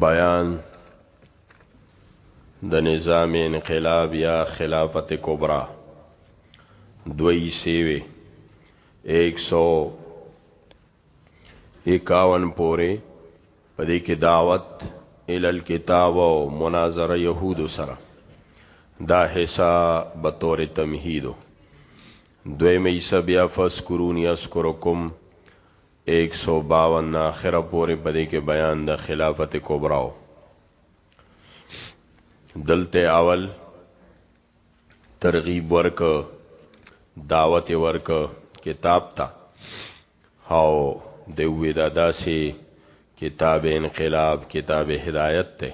بیان د نظام انقلاب یا خلافت کبرا دوی سیوی ایک سو اکاون پوری پدې کې دعوت ال الكتاب او مناظره يهود سره دا حصہ به تور تمهید دوی مې سبیا فذكروني اذكركم ایک سو باون نه اخره پورې په دې کې بیان د خلافت کبرا و دلته اول ترغیب ورک دعوت ورک کتاب تا او دوی دا داسې کتاب انقلاب کتاب هدایت ته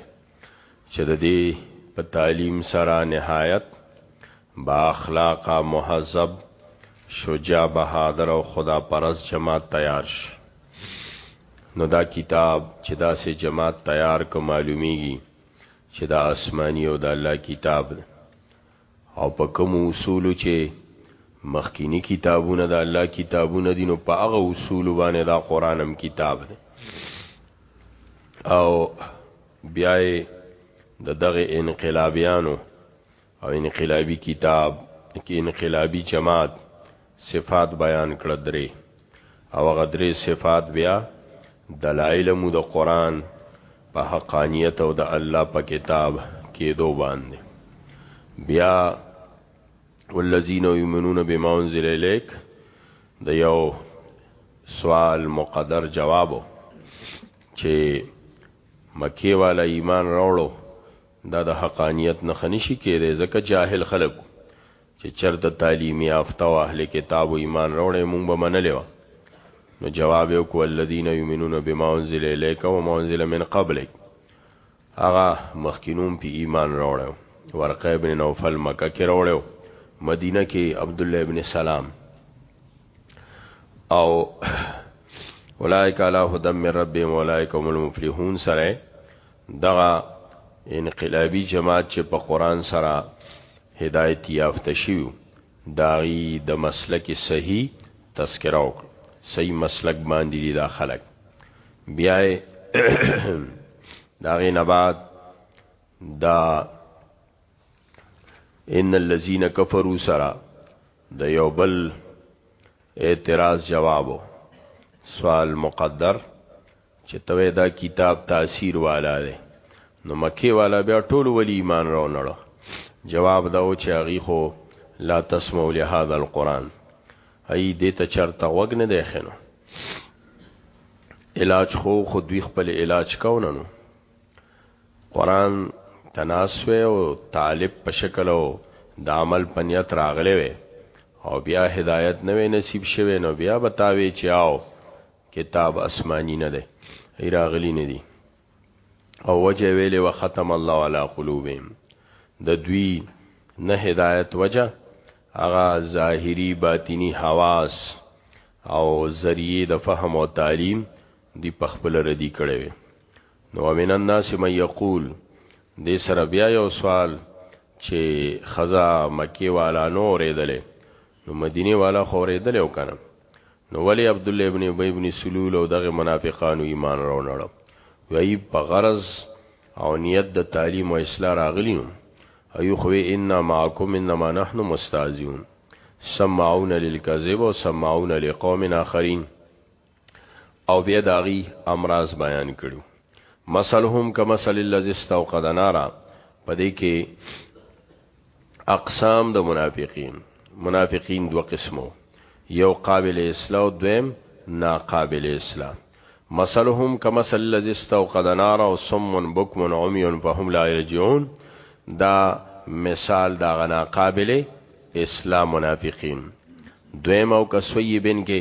چې د دې په تعلیم سره نهایت با اخلاقه مهذب شجاع بهادر او خدا پرس جماعت تیار شي نو دا کتاب چې دا سه جماعت تیار ک معلومیږي چې دا آسمانی او د الله کتاب دی او په کومو اصولو چې مخکیني کتابونه د الله کتابونه دي نو په هغه اصولو باندې دا قران هم کتاب دی او بیا د دغه انقلابیانو او انقلابی کتاب کې انقلابی جماعت صفات بیان کړه درې او هغه درې صفات بیا دلایل مو د قران په حقانیت او د الله په کتاب کېدو باندې بیا والذین یؤمنون بما انزل الیک د یو سوال مقدر جوابو چې مکی والا ایمان راوړو دا د حقانیت نه خنشي کېږي ځکه جاهل خلکو چې چرته تعلیم یافته او اهل کتاب او ایمان راوړې مونږ به منلې و نو جواب یو کو الذین یؤمنون بما انزل الیک و ما انزل من قبلک هغه مخکینوم په ایمان راوړو ورقه ابن نوفل مکه کې راوړو مدینه کې عبد الله ابن سلام او اولائک علی هدى من ربهم اولائک هم المفلحون سره دغه انقلابی جماعت چې په قران سره هدایت یافته شویو د هغوی د مسلک صحیح تذکره وکړه صحیح مسلک باندی دی دا خلک بیا یې د هغې نه بعد دا ان الذين كفروا سرا د یو بل اعتراض جوابو سوال مقدر چه ته وای دا کتاب تاثیر والا دی نو مکه والا بیا ټول ولی ایمان راو نړو جواب داو چه اغی خو لا تسمعو لهذا القرآن ای دیتا چر تغوگ نده خینو علاج خو خو دوی خپل علاج کو ننو قران تناسوه او طالب په شکل او د عمل پنیت راغلی وي او بیا هدایت نه نصیب شوه نو بیا بتاوي چې آو کتاب اسماني نه دی ایراغلی نه دی او وجه ویلې و ختم الله علی قلوبهم د دوی نه هدایت وجه هغه ظاهری باطینی حواس او ذریعہ د فهم او تعلیم دی په خپل ردی کړي وي نو من الناس من یقول دې سره بیا یو سوال چې خزا مکی والا نو ریدلې نو مدینه والا خو اوریدلی او کنه نو ولی عبدالله ابن ابی ابن سلول او دغه منافقانو ایمان راو نړو وی په غرض او نیت د تعلیم او اصلاح راغلی نو ایو خو انا معکم انما نحن مستهزئون سمعون للكذب او سمعون لقوم اخرین او بیا د هغوی امراض بیان کړي. مثلهم کمثل الذی استوقد نارا، په دې کې اقسام د منافقین، منافقین دوه قسمه وو، یو قابل اصلاح او دویم ناقابل اصلاح. مثلهم کمثل الذی استوقد نارا صم بکم عمی فهم لا یرجعون، دا مثال د هغه ناقابل اصلاح منافقین. دویم او کصیب کې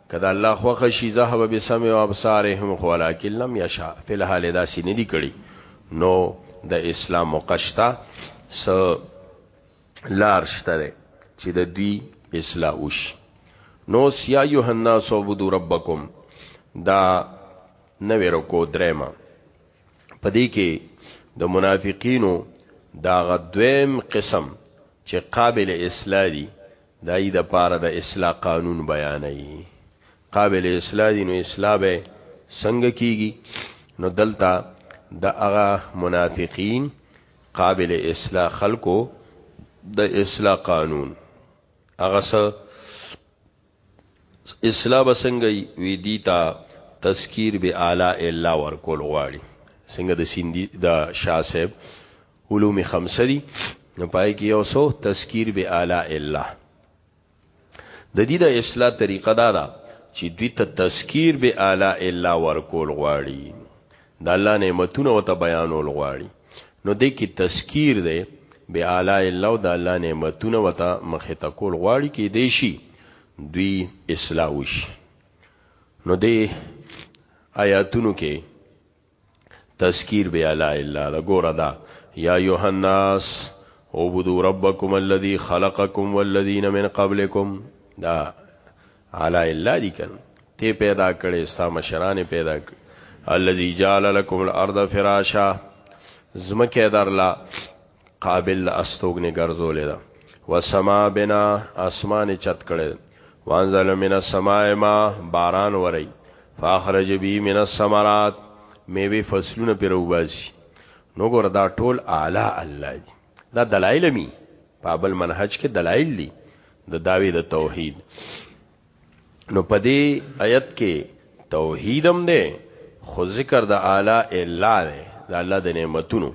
که د الله خوښه شي ذهب بسمع و ابصارهم خو ولکن لم یشاء فی الحال دا سی ندی کړي نو د اسلام مقشتا س لار شته چې د دوی اصلاح وشي نو سیا یوحنا سوبدو ربکم دا نوې رکو درېما پدې کې د منافقینو دا غدویم قسم چې قابل اصلاح دي دای د پاره د اصلاح قانون بیانوي قابل اصلاح دي نو اصلاح به څنګه کیږي نو دلته د هغه منافقین قابل اصلاح خلکو د اصلاح قانون هغه سره اصلاح بسنګ وی دیتا تذکیر به اعلی الا ورکول غواړي څنګه د سیندی د شاسب علوم خمسه دي نو پای کې یو سو تذکیر به اعلی الله د دې د اصلاح طریقه دا ده چې دوی ته تذکیر به اعلی الله ورکول غواړي د الله نعمتونه او ته بیانول غواړي نو دې کې تذکیر دی به اعلی الله او د الله نعمتونه او ته مخه ته کول غواړي کې دی شي دوی اصلاح وشي نو دې آیاتونو کې تذکیر بی اعلی الا ده ګوره دا یا ایها الناس عبدوا ربکم الذی خلقکم والذین من قبلکم دا اعلی الا دی کن تی پیدا کړي ستا مشران پیدا کړي الذی جعل لكم الارض فراشا زمکه درلا قابل له استوګنې ګرځولې ده وسما بنا اسمان چت کړي وانزل من السماء ما باران وري فاخرج بي من الثمرات میوه فصلونه پر وباسي نو ګور دا ټول اعلی الله دی دا دلایل می پابل منهج کې دلایل دي د داوی د توحید نو په دې آیت کې توحید هم دی خو ذکر د اعلی الا دی د الله د نعمتونو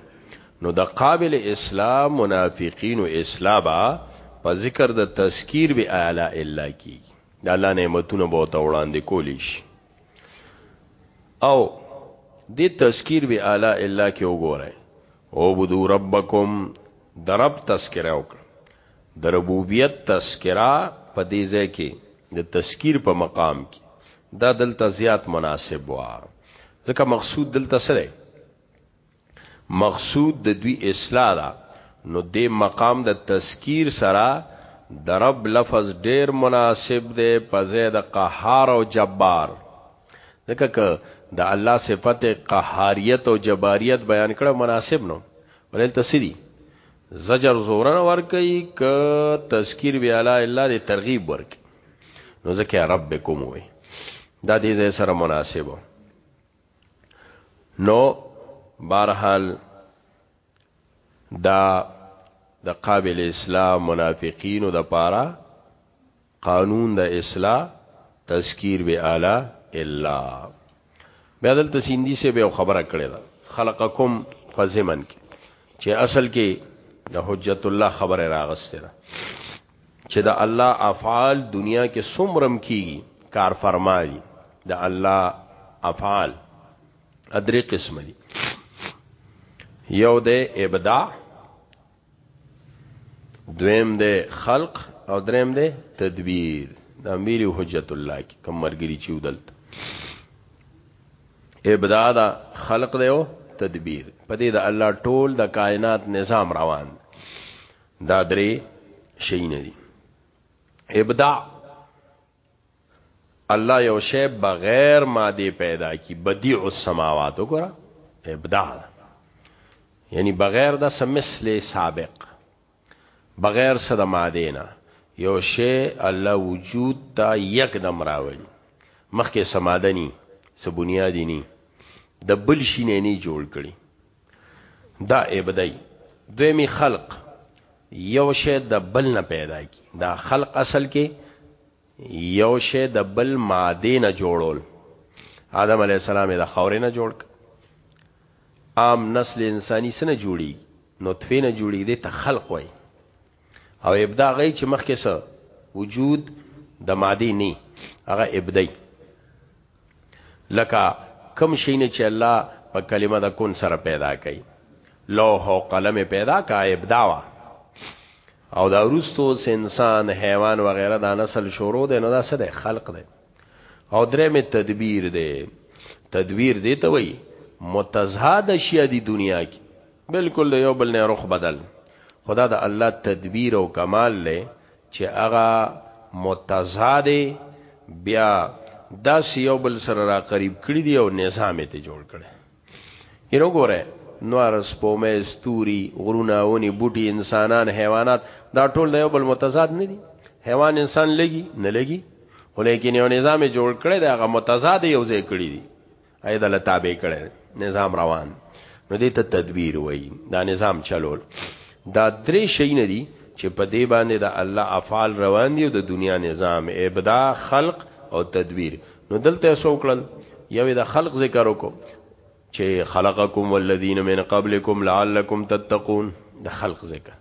نو د قابل اسلام منافقین او اسلابا په ذکر د تذکیر به اعلی الا کی د الله نعمتونو به تو وړاندې کولی شي او د تذکیر به اعلی الا کې وګورئ او بدو ربکم درب تذکره وکړه د ربوبیت تذکره په دې ځای کې د تذکیر په مقام کې دا دلته زیات مناسب و ځکه مقصود دلته سره مقصود د دوی اصلاح ده نو د مقام د تذکیر سره د رب لفظ ډیر مناسب دی په زید قهار او جبار ځکه که د الله صفت قهاریت او جباریت بیان کړه مناسب نو ولل تسری زجر زورن ور کوي ک تذکیر بی الا الا د ترغیب ورک نو ځکه ربکم وي دا دې ځای سره مناسب نو بارحال دا د قابل اسلام منافقینو د پاره قانون د اصلاح تذکیر به اعلی الا بیا دلته سیندی سے به خبره کړی دا خلقکم فزمن کې چې اصل کې د حجت الله خبره راغسته ده چې د الله افعال دنیا کې سمرم کیږي کار فرمایي د الله افعال ادرې قسم دي یو د ابداع دویم دی خلق او دریم دی تدبیر د امیر حجت الله کی کم مرګری چیو دلته ابداع دا خلق دی او تدبیر په دې د الله ټول د کائنات نظام روان دا درې شي نه دي ابداع الله یو شی بغیر ماده پیدا کی بدیع السماوات وګوره ابداع ده یعنی بغیر د سمثل سابق بغیر صد ماده نه یو شی الله وجود تا یک دم راوړي مخکې سمادنی سبنیادی نی د بل شینه نه جوړ کړي دا ابدای دویمی خلق یو شی د بل نه پیدا کی دا خلق اصل کې یو شی د بل ماده نه جوړول آدم علی السلام د خورې نه جوړ عام نسل انساني سره جوړي نطفه نه جوړي دي ته خلق وای او ابدا غي چې مخکې سره وجود د ماده نه هغه ابدای لکه کم شي نه چې الله په کلمه د کون سره پیدا کړي لوح او قلم پیدا کا ابدا وا او دا روستو انسان حیوان وغیرہ دا نسل شروع دی نو دا څه دی خلق دی او درې می تدبیر دی تدبیر دی ته وای متضاد شیا دی دنیا کې بالکل د یو بل نه رخ بدل خدا د الله تدبیر او کمال لې چې هغه متضاد بیا داس یو بل سره را قریب کړی دی او نظام ته جوړ کړي یره ګوره نوار سپومه استوري غرونه اونی بوټي انسانان حیوانات دا ټول د یو بل متضاد نه دي حیوان انسان لګي نه لګي ولیکن یو نظام جوړ کړي دا غو متضاد یو ځای کړی دی اې دله تابع کړي نظام روان نو دې ته تدبیر وای دا نظام چلول دا درې شي نه دي چې په دې باندې د الله افعال روان دي او د دنیا نظام ابدا خلق او تدبیر نو دلته سو کړل یوې د خلق ذکر وکړو چې خلقکم والذین من قبلکم لعلکم تتقون د خلق ذکر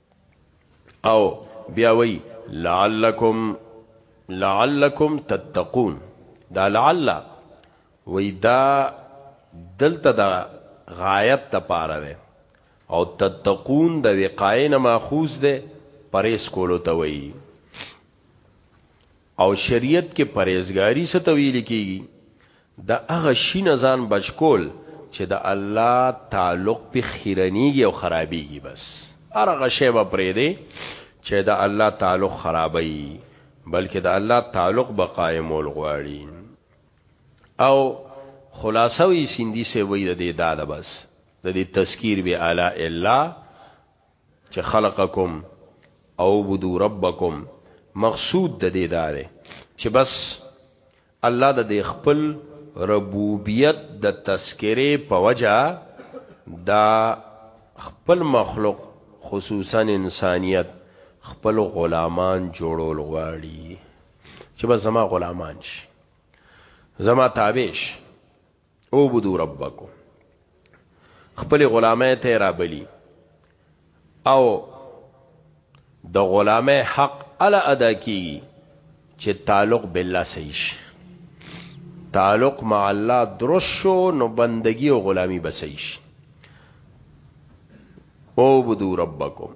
او بیا وی لعلکم لعلکم تتقون دا لعل وی دا دلته دا غایت ته پاره ده او تتقون د وقایې نه ماخوذ ده پرېس کولو ته وی او شریعت کې پرهیزګاري څه ته ویل کیږي د هغه شي نه ځان بچ کول چې د الله تعلق پې خیرنیږي او خرابیږي بس هر هغه شی به پرېږدې چې د الله تعلق خرابوي بلکې د الله تعلق به قائمول غواړي او خلاصه وی سیندی سے وی د دې داده بس د دې تذکیر به اعلی الا چې خلقکم اعبدو ربکم مقصود د دې دا دی چې بس الله د دې خپل ربوبیت د تذکره په وجا دا خپل مخلوق خصوصا انسانیت خپل غلامان جوړول غواړي چې بس زما غلامان شي زما تابع شي او بدو ربکم خپل غلامه ته را بلی او د غلامه حق الا ادا کی چې تعلق بالله صحیح شي تعلق مع الله درست شو نو بندگی او غلامی به صحیح شي او بدو ربکم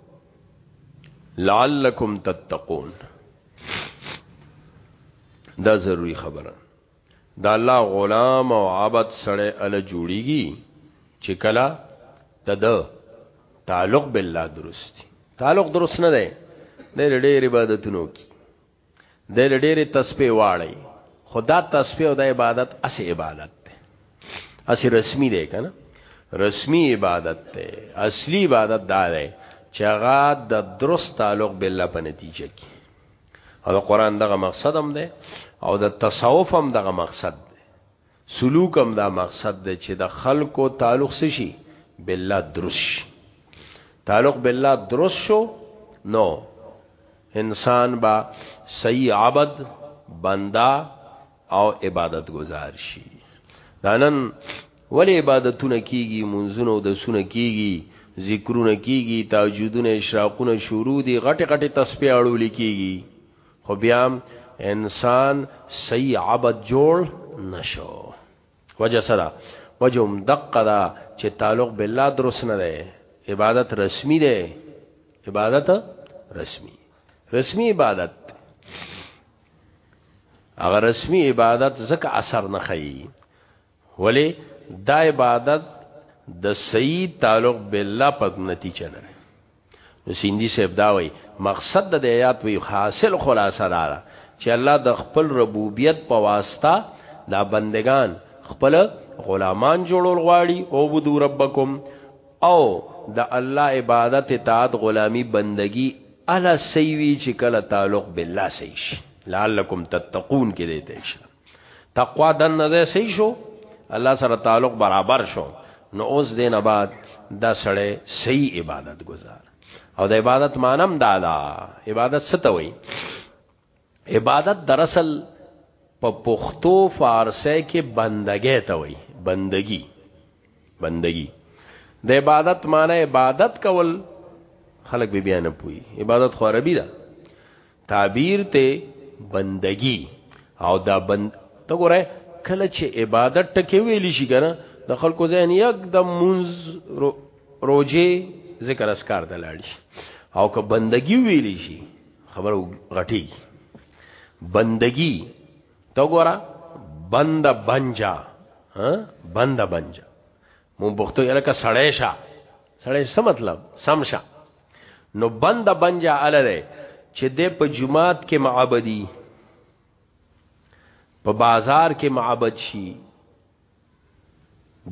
لعلکم تتقون دا ضروری خبره د الله غلام او عبد سړی اله جوړیږي چې کله تد تعلق بالله درست تعلق درست نه دی د ډېر عبادتونو کی د ډېر تسبیح واړی خدا تسبیح او د عبادت اس عبادت ده اس رسمی ده کنه رسمی عبادت ده اصلی عبادت دا ده چې هغه د درست تعلق بالله په نتیجه کې او د قران دغه مقصد هم ده او د تصوف هم دغه مقصد ده سلوک هم دا مقصد ده چې د خلکو تعلق شي بالله درش تعلق بالله درش شو نو انسان با صحیح عبد بندا او عبادت گزار شي دا نن ولی عبادتونه کیږي منځونه او دسونه کیږي ذکرونه کیږي تهجدونه اشراقونه شروع دي غټه غټه تسبیح اړول کیږي خو بیا انسان صحیح عبادت جوړ نشو وجه سره وجهم دقه دا چې تعلق بالله درس نه ده عبادت رسمی ده عبادت رسمی رسمی عبادت هغه رسمی عبادت زکه اثر نه خي ولی دا عبادت د صحیح تعلق بالله په نتیجه نه نو سیندی صاحب دا وای مقصد د آیات وی حاصل خلاصه دارا چې الله د خپل ربوبیت په واسطه دا بندگان خپل غلامان جوړول غواړي او بدو ربکم او د الله عبادت اطاعت غلامی بندگی الا سیوی چې کله تعلق بالله سي شي لعلکم تتقون کې دی ته شي تقوا د نزه سي شو الله سره تعلق برابر شو نو اوس دین بعد دا سړی صحیح عبادت گزار او د عبادت مانم دادا عبادت ستوي عبادت دراصل په پښتو فارسی کې بندګی ته وای بندگی بندگی د عبادت معنی عبادت کول خلق به بیان پوي عبادت خو عربي ده تعبیر ته بندگی او دا بند ته ګوره کله چې عبادت ټکه ویلی شي کنه د خلکو ذهن یک د منز رو روجه ذکر اسکار دلاړي او که بندگی ویلی شي خبره غټیږي بندگی تو ګورا بند بنجا ها بند بنجا مون پښتو یې لکه سړی شه سړی څه مطلب سم شه نو بند بنجا الره چې د په جمعات کې معبدي په بازار کې معبد شي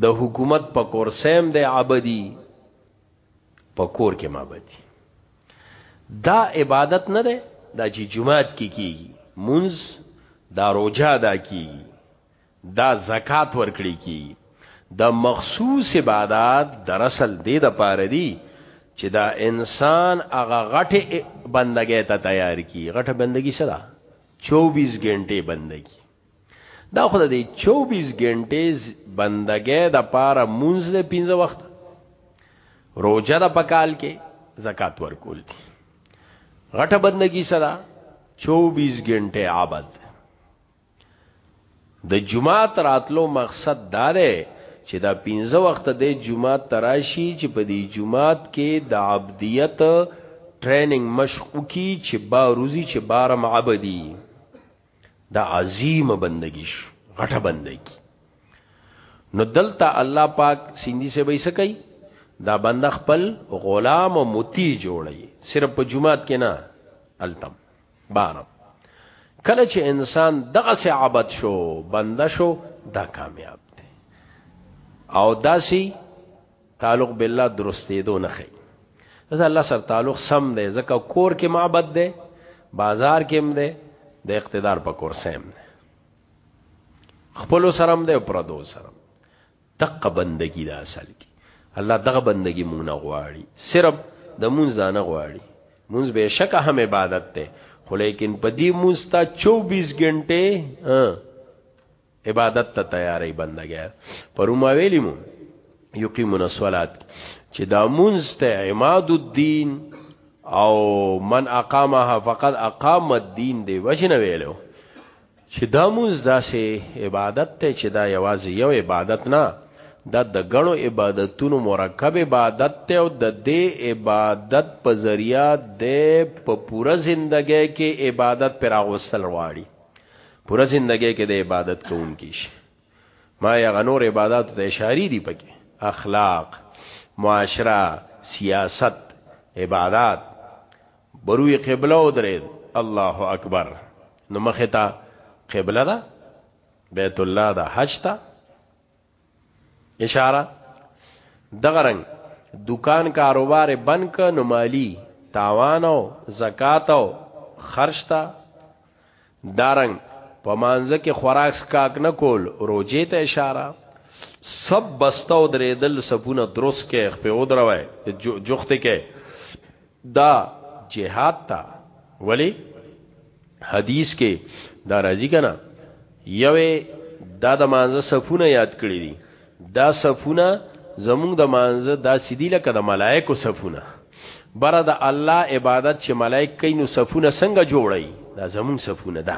د حکومت په کورسیم د عبدی په کور کې معبدی دا عبادت نه ده دا چې جمعات کې کی کیږي منز دا روجا دا کیږي دا زکات ورکړي کیږي د مخصوص عبادت در اصل دې د پاره دی چې دا انسان هغه غټه بندګۍ ته تیار کی غټه بندگی سره 24 غنټه بندگی دا خو د 24 غنټې بندګې د پاره مونږ له پینځه وخت روزه د پکال کې زکات ورکول دي غټه بندګي سره 24 غنټې عبادت د جمعات راتلو مقصد دا دی چې دا پنځه وخت د جمعات تراشی چې په دې جمعات کې د عبدیت ټریننګ مشق کی چې با روزي چې بار معبدی دا عظیم بندگی شو غټه بندگی نو دلته الله پاک سیندی سے به سکی دا بنده خپل غلام او متی جوړی صرف په جمعات کې نه التم بارم کله چې انسان دغه سه عبادت شو بنده شو دا کامیاب دی او داسی تعلق بالله درستېدو نه خي دا الله سره تعلق سم دی ځکه کور کې معبد دی بازار کې هم دی د اقتدار په کور سم دی خپل سره هم دی پردو سره تق بندگی دا اصل کې الله دغه بندگی مونږ نه غواړي صرف د مونږ ځانه غواړي مونږ به شک هم عبادت ته خو لیکن په دې مونږ ته 24 غنټه عبادت ته تیاری بندګه پرون ما ویلی مو یقیمون الصلات چې دا مونږ ته عماد الدین او من اقامها فقد اقام الدین دی وجنه ویلو چې دا مونږ داسې عبادت ته چې دا یوازې یو عبادت نه دا د غنو عبادتونو مرکب عبادت ته او د دې عبادت په ذریعہ د په پوره ژوندۍ کې عبادت پر اغوستل واړي پوره زندګۍ کې د عبادت کوونکی شي ما یا غنور عبادت ته اشاری دی پکې اخلاق معاشره سیاست عبادت بروی قبله او درید الله اکبر نو مخه تا قبله دا بیت الله دا حج تا اشاره دغه رنګ دکان کاروبار بند ک نو مالی تاوان او زکات او خرج ته دارنګ په مانځه کې خوراک سکاک نه کول روجه ته اشاره سب بستو درېدل سپونه درست کې خپې ودروي جخت کې دا جهاد تا ولی حدیث کې دا راځي کنه یوې دا د مانزه صفونه یاد کړی دي دا صفونه زمونږ د مانزه دا سیدی لکه د ملائکو صفونه بره د الله عبادت چې ملائک کینو صفونه څنګه جوړي دا زمونږ صفونه ده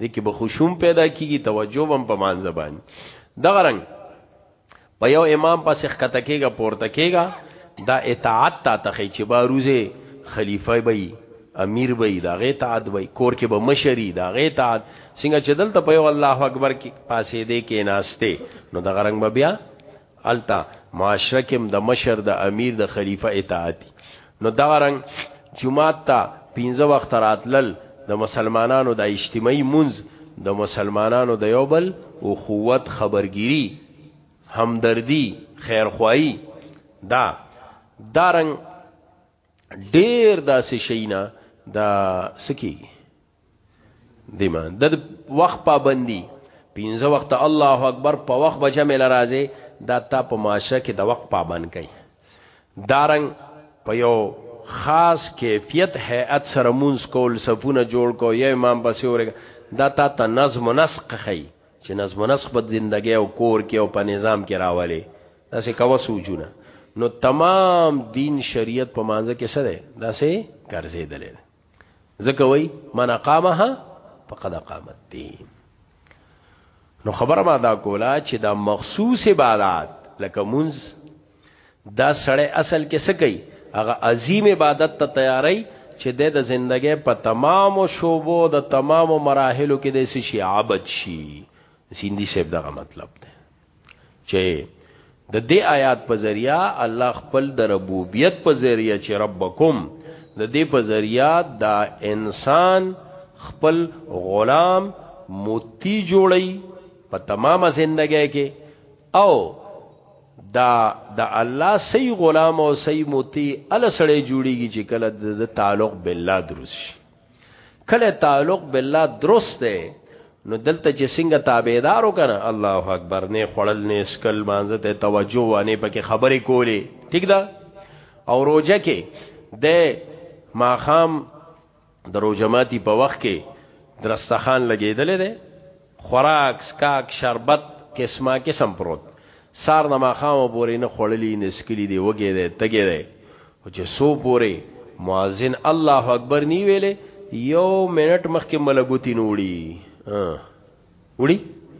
دې کې به خشوع پیدا کیږي توجه بم په مانځ باندې دغه رنگ په یو امام پسې خکته کېږي پورته کېږي دا اطاعت تا تخې چې باروزه خلیفہ بې امیر بې دا غي اطاعت بې کور کې به مشری دا غي اطاعت څنګه چې دلته په یو الله اکبر کې پاسې دې کې ناشته نو دغه رنگ بیا هلته معاشره کې هم د مشر د امیر د خلیفه اطاعت دي نو دغه رنګ جمعات ته پنځه وخت راتلل د مسلمانانو د اجتماعي منځ د مسلمانانو د یو بل او قوت خبرګيري همدردي خیرخواهي دا دارنګ ډیر داسې شینا دا سکی دیما د وخت پابندی پینځه وخت الله اکبر په وخت بجه مل راځي دا تا په ماشه کې د وخت پابند کړي دارنګ په یو خاص کیفیت هيئت سره مونږ کول صفونه جوړ کو یا امام پسې ورګه دا تا ته نظم نسق خي چې نظم نسق په ژوندۍ او کور کې او په نظام کې راولي دا سه کوا سوجونه نو تمام دین شریعت په مانځ کې سره دا سه ګرځې دلې ځکه وای من قامها فقد قام الدين نو خبره ما دا کولا چې دا مخصوص عبادت لکه منز دا سړی اصل کې څه کوي هغه عظیم عبادت ته تیاری چې د د زندګۍ په تمامو شوبو د تمامو مراحلو کې د شي عبادت شي سیندی صاحب دغه مطلب دی چې د دې آیات په ذریعہ الله خپل د ربوبیت په ذریعہ چې ربکم د دې په ذریعہ دا انسان خپل غلام موتی جوړی په تمامه زندګۍ کې او دا د الله سی غلام او سی موتی ال سړی جوړیږي چې کله د تعلق بالله درست شي کله تعلق بالله درست دی نو دلته چې څنګه تابعدار وکنه الله اکبر نه خړل نه اسکل مانزه ته توجه وانه پکې خبرې کولې ٹھیک ده او روزه کې د ماخام د روزماتي په وخت کې درستخان لګیدل دي خوراک سکاک شربت قسما قسم پروت سار نه ماخامه پورې نه خړلې نه سکلي دی وګې دی تګې دی او چې سو پورې مؤذن الله اکبر نی ویلې یو منټ مخکې ملګوتی نوړي وړي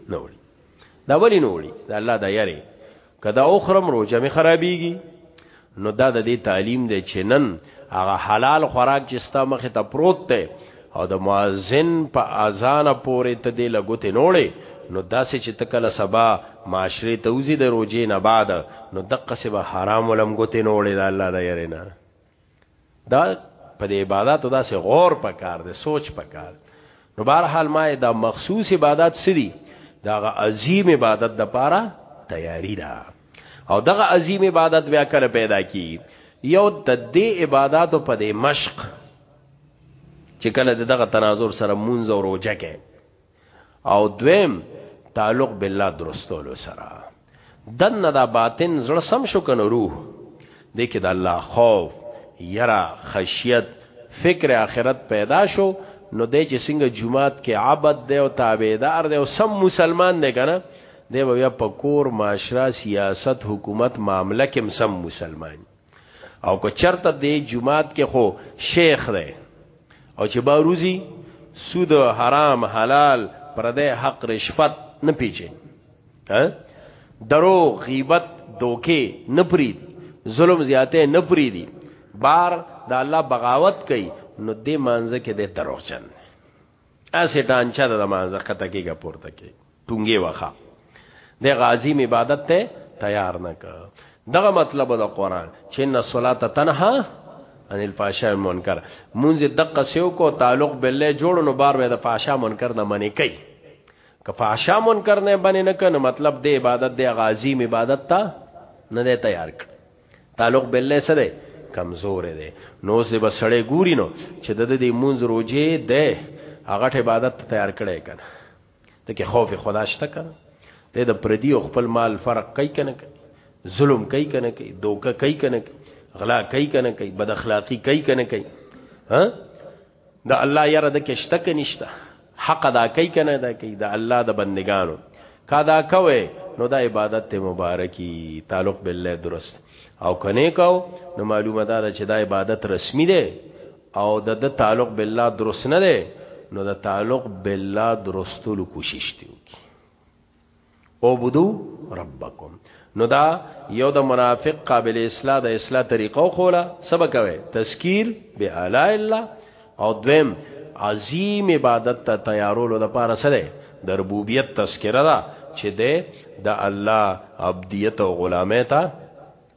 نوړي دا ولی نوړي دا الله دا یاري کدا اخرم روزه می خرابيږي نو دا د دې تعلیم دی چې نن هغه حلال خوراک چې ستا مخ ته پروت دی او د مؤذن په اذان پورې ته دی لګوت نوړې نو داسې چې تکله سبا معاشره ته وزي د روزې نه بعد نو دقه سبا حرام ولم ګوت نوړې د الله د يرنه دا په دې عبادت دا سه غور پکار دی سوچ پکار نو بهر حال ما دا مخصوص عبادت سری داغه عظیم عبادت د پاره تیاری ده او دغه عظیم عبادت بیا کله پیدا کی یو د دې عبادتو په دې مشق چې کله دغه تناظر سره مونږ او روزه کې او دویم تعلق بالله درستولو سره دنه دا باطن زړه سم شو کنه روح دې کې د الله خوف یرا خشیت فکر آخرت پیدا شو نو دې چې څنګه جمعات کې عبادت دی او تابعدار دی او سم مسلمان دی کنه دی بیا په کور معاشره سیاست حکومت معاملې کې سم مسلمان او که چرته دی جمعات کې خو شیخ دی او چې باروزی سود حرام حلال پردې حق رشفت نه پیچي ها درو غیبت دوکي نه پرید ظلم زیاته نه پریدي بار د الله بغاوت کوي نو دې مانزه کې د دروغجن اسې ډانچا د مانزه کته کېګه پورته کوي ټونګې وخه د غازی عبادت ته تیار نه ک دغه مطلب د قران چې ان الصلاه تنها ان الفحشاء والمنکر مونږ دقه سیو کو تعلق بالله جوړ نو بار به د فحشاء منکر نه منی کوي که فحشاء منکر نه باندې نه کنه مطلب د عبادت د غازی عبادت ته نه دی تیار ک تعلق بالله سره کمزور دی نو سه بسړې ګوري نو چې د دې مونږ روزه ده هغه عبادت ته تیار کړي کنه ته کې خوف خدا شته کنه ته د پردي او خپل مال فرق کوي کنه کوي ظلم کوي کنه کوي دوکه کوي کنه کوي غلا کوي کنه کوي بد اخلاقی کوي کنه کوي ها د الله یاره د کشته کې نشته حق ادا کوي کنه دا کوي د الله د بندگانو کا دا کوي نو دا عبادت ته مبارکي تعلق بالله درست او کنه کو نو معلومه ده چې دا عبادت رسمي ده او د د تعلق بالله درست نه دی نو د تعلق بالله درستولو کوشش دی وکي او بدو ربکم نو دا یو د منافق قابل اصلاح د اصلاح طریقو خوله سبق وي تذکیر به الا الله او دویم عظیم عبادت ته تیارولو د پاره سره د ربوبیت تذکره ده چې ده د الله عبدیت او غلامه ته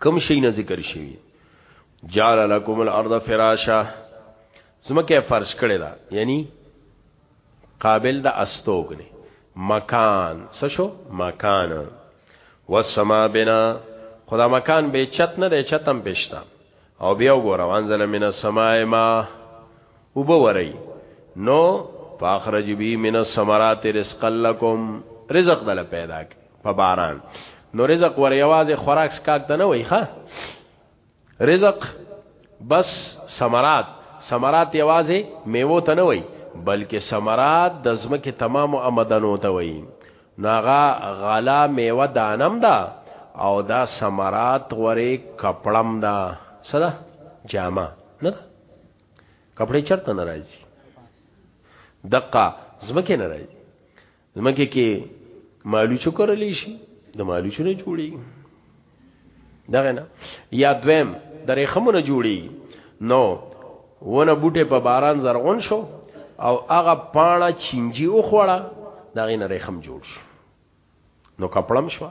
کم شي نه ذکر شوی جعل لكم الارض فراشا زمکه فرش کړی دا یعنی قابل د استوګنه مکان څه شو مکان والسما بنا خدا مکان به چت نه دی چتم پښتا او بیا وګوره وانزل من السماء ما وبوري نو فاخرج بی من الثمرات رزقا لكم رزق دل پیدا کی په باران نو رزق ور یوازې خوراک سکاک ته نه وای ښا رزق بس ثمرات ثمرات یوازې میوه ته نه وای بلکې ثمرات د زمکه تمام آمدنو ته وای ناغا غلا میوه دانم دا او دا سمرات غوري کپړم دا صدا جامه نه دا کپړې چرته ناراضي دقه زمکه ناراضي زمکه کې مالو چکرلی شي د مالو چونه جوړي دغه نه یا دویم درې خمونه جوړي نو ونه بوټه په باران زرغون شو او هغه پاڼه چینجی وخوړه دا غینه رحم جوړ شو نو کپړم شو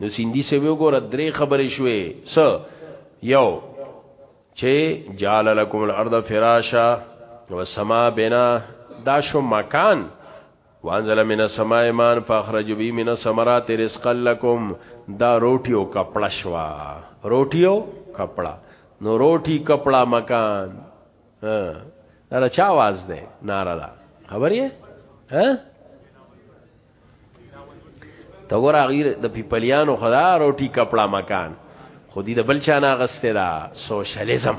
نو سیندی سی وی وګوره درې خبرې شوې س یو چې جعل لكم الارض فراشا والسماء بنا دا شو مکان وانزل من السماء ماء فاخرج به من الثمرات رزقا لكم دا روټي او کپړه شوا روټي او کپړه نو روټي کپړه مکان ها دا چا आवाज ده ناره ده خبر یې ها دا ور غیر د پیپلیانو خدا روټي کپړه مکان خودی د بل چا نه غسته دا سوشلیزم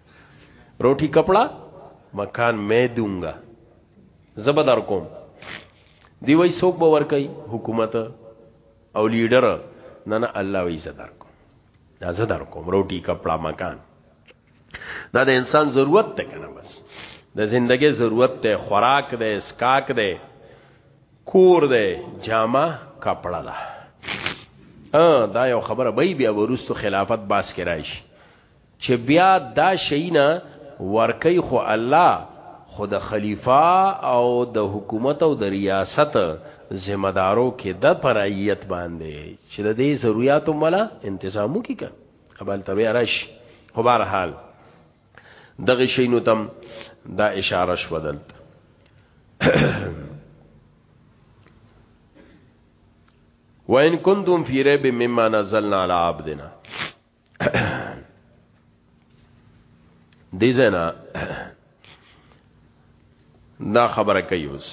روټي کپڑا مکان مې دونګا زبدار کوم دی وای سوک به ور کوي حکومت او لیډر نه نه الله وی زدار کو دا زدار کوم روټي کپڑا مکان دا د انسان ضرورت ته کنه بس د زندګي ضرورت ته خوراک ده اسکاک ده کور ده جامه کپڑا ده ا دا یو خبره به بیا ورستو خلافت باس کرایش چه بیا دا شیونه ورکوي خو الله خو د خلیفه او د حکومت او د ریاست ذمہ دارو کې د پرایت باندې چې د دې ضرورت مله انتظامو کې کا قبل تبع رش خو بهر حال دغه شینو تم دا اشاره شو دلته وان کنتم فی ریب مما نزلنا علی عبدنا دی زنا دا خبره کوي اوس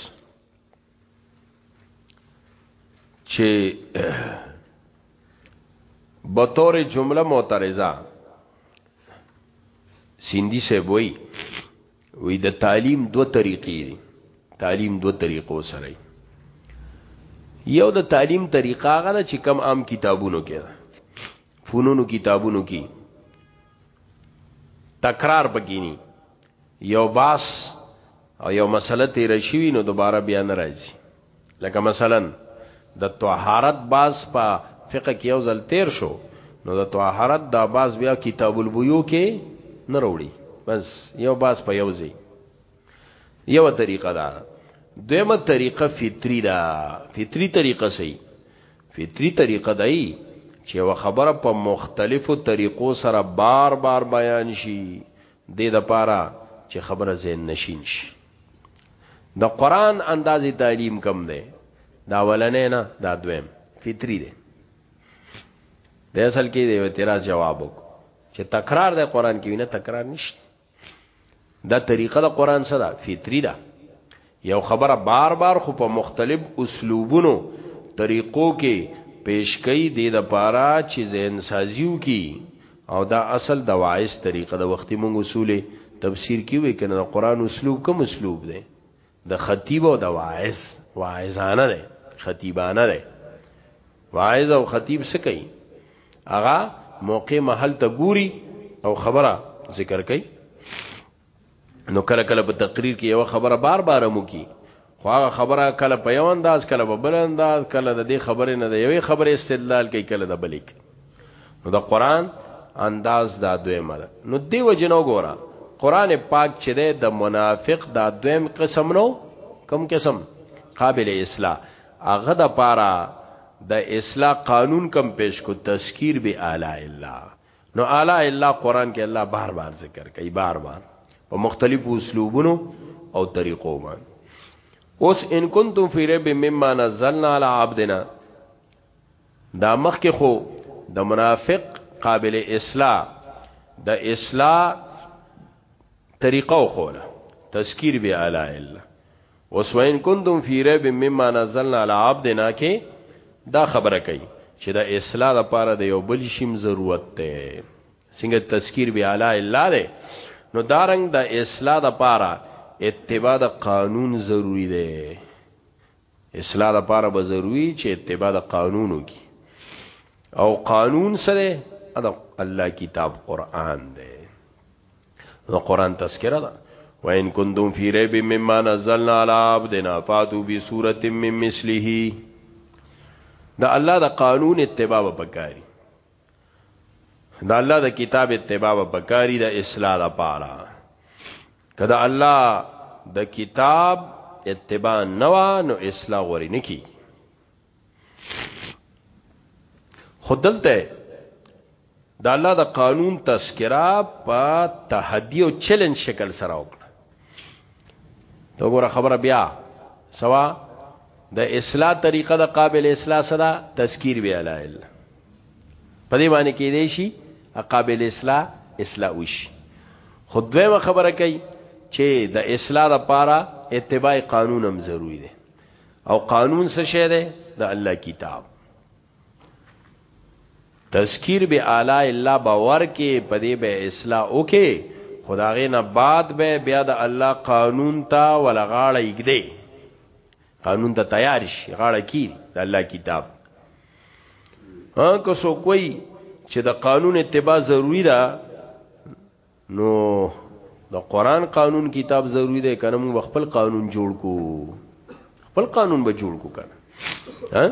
چې بطور جمله معترضه سیندی سے وای وی د تعلیم دو طریقې دي تعلیم دو طریقو سره یو د تعلیم طریقه هغه چې کم عام کتابونو کې ده فنونو کتابونو کې تکرار بګینی یو باس او یو مسله تیر شوی نو دوباره بیا نه راځي لکه مثلا د طهارت باس په فقہ کې یو ځل تیر شو نو د طهارت دا باس بیا کتاب البیو کې نه وروړي بس یو باس په یو ځای یو طریقه دا دیمه طریقه فطری دا فطری طریقه سي فطری طریقه دای چې و خبره په مختلفو طریقو سره بار بار بیان شي د دې لپاره چې خبره زین نشین شي د قران اندازې تعلیم کم دی دا ولنې نه دا دویم فطری دی د اصل کې دی اعتراض جواب وک چې تکرار د قران کې نه تکرار نشته دا طریقه د قران سره فطری ده یو خبره بار بار خو په مختلف اسلوبونو طریقو کې پیش کوي د لپاره چې زین سازیو کی او دا اصل د وایس طریقه د وختي مونږ اصول تفسیر کیوي کنه قران اسلوب کوم اسلوب دی د خطیب او د واعظ واعظانه ده خطیبانه ده واعظ او خطیب څه کوي اغا موقع محل ته ګوري او خبره ذکر کوي نو کله کله په تقریر کې یو خبره بار بار مو کی خو هغه خبره کله په یو انداز کله په بل انداز کله د دې خبرې نه د یوې خبرې استدلال کوي کله د بلیک نو د قران انداز دا دویمه ده نو دی وجنو ګورا قران پاک چې ده د منافق دا دویم قسم نو کم قسم قابل اصلاح هغه د پاره د اصلاح قانون کم پیش کو تذکیر به اعلی الا نو اعلی الا قران کې الله بار بار ذکر کوي بار بار په مختلفو اسلوبونو او طریقو باندې اوس ان کنتم فی رب مما نزلنا علی عبدنا دا مخ کې خو د منافق قابل اصلاح د اصلاح طریقه خوله تذکیر به الا الا وسوین کنتم فی ریب مما نزلنا علی عبدنا کې دا خبره کوي چې د اصلاح لپاره د یو بل شیم ضرورت ته څنګه تذکیر به الا الا ده نو دارنګ د دا اصلاح لپاره اتباع د قانون ضروری ده اصلاح د پاره به ضروری چې اتباع د قانونو کی او قانون سره دا الله کتاب قران دی نو قران تذکرہ ده وان کنتم فی ریب مما نزلنا علی عبدنا فاتوا بسوره من مثله دا الله دا قانون اتباع وکړي دا الله د کتاب اتباع په کاری د اصلاح لپاره کدا الله د کتاب اتباع نوا نو اصلاح غوري نکی خودلته د الله د قانون تذکرہ په تحدی او چیلنج شکل سره وکړه دا ګوره خبره بیا سوا د اصلاح طریقه د قابل اصلاح سره تذکیر بیا لا اله په دې باندې کې دی شي قابل اصلاح اصلاح وشي خود دویمه خبره کوي چې د اصلاح لپاره اتباع قانون هم ضروری دی او قانون څه شی دی د الله کتاب تذکیر به اعلی الله باور کې په دې به اصلاح وکي خداغه نه بعد به بیا د الله قانون ته ولغاړه یګ دی قانون ته تیار شي غاړه کی د الله کتاب ها که سو کوئی چې د قانون اتباع ضروری ده نو د قران قانون کتاب ضروری ده کنه موږ خپل قانون جوړ کو خپل قانون به جوړ کو کنه ها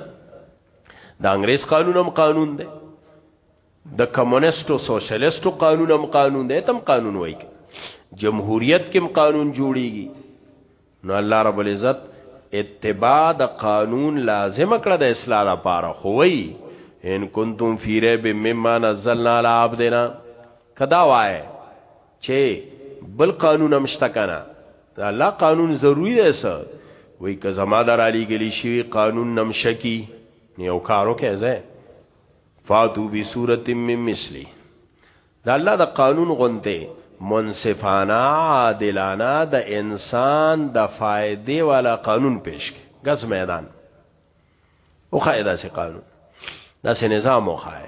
د انګريز قانون هم قانون ده د کمونستو سوشلیستو قانون هم قانون ده تم قانون وای جمهوریت کې قانون جوړیږي نو الله رب العزت اتباع د قانون لازم کړه د اصلاح لپاره خو وی ان کنتم فی ریب مما نزلنا علی عبدنا کدا وای چې بل قانون هم شته کنه دا الله قانون ضروری دی سر وی که زما در علی گلی شوی قانون نم شکی نیو کارو کیزه فاتو بی صورت من مثلی د الله د قانون غونته منصفانه عادلانه د انسان د فائدې والا قانون پیش کې غز میدان او قاعده سي قانون دا سي نظام وخای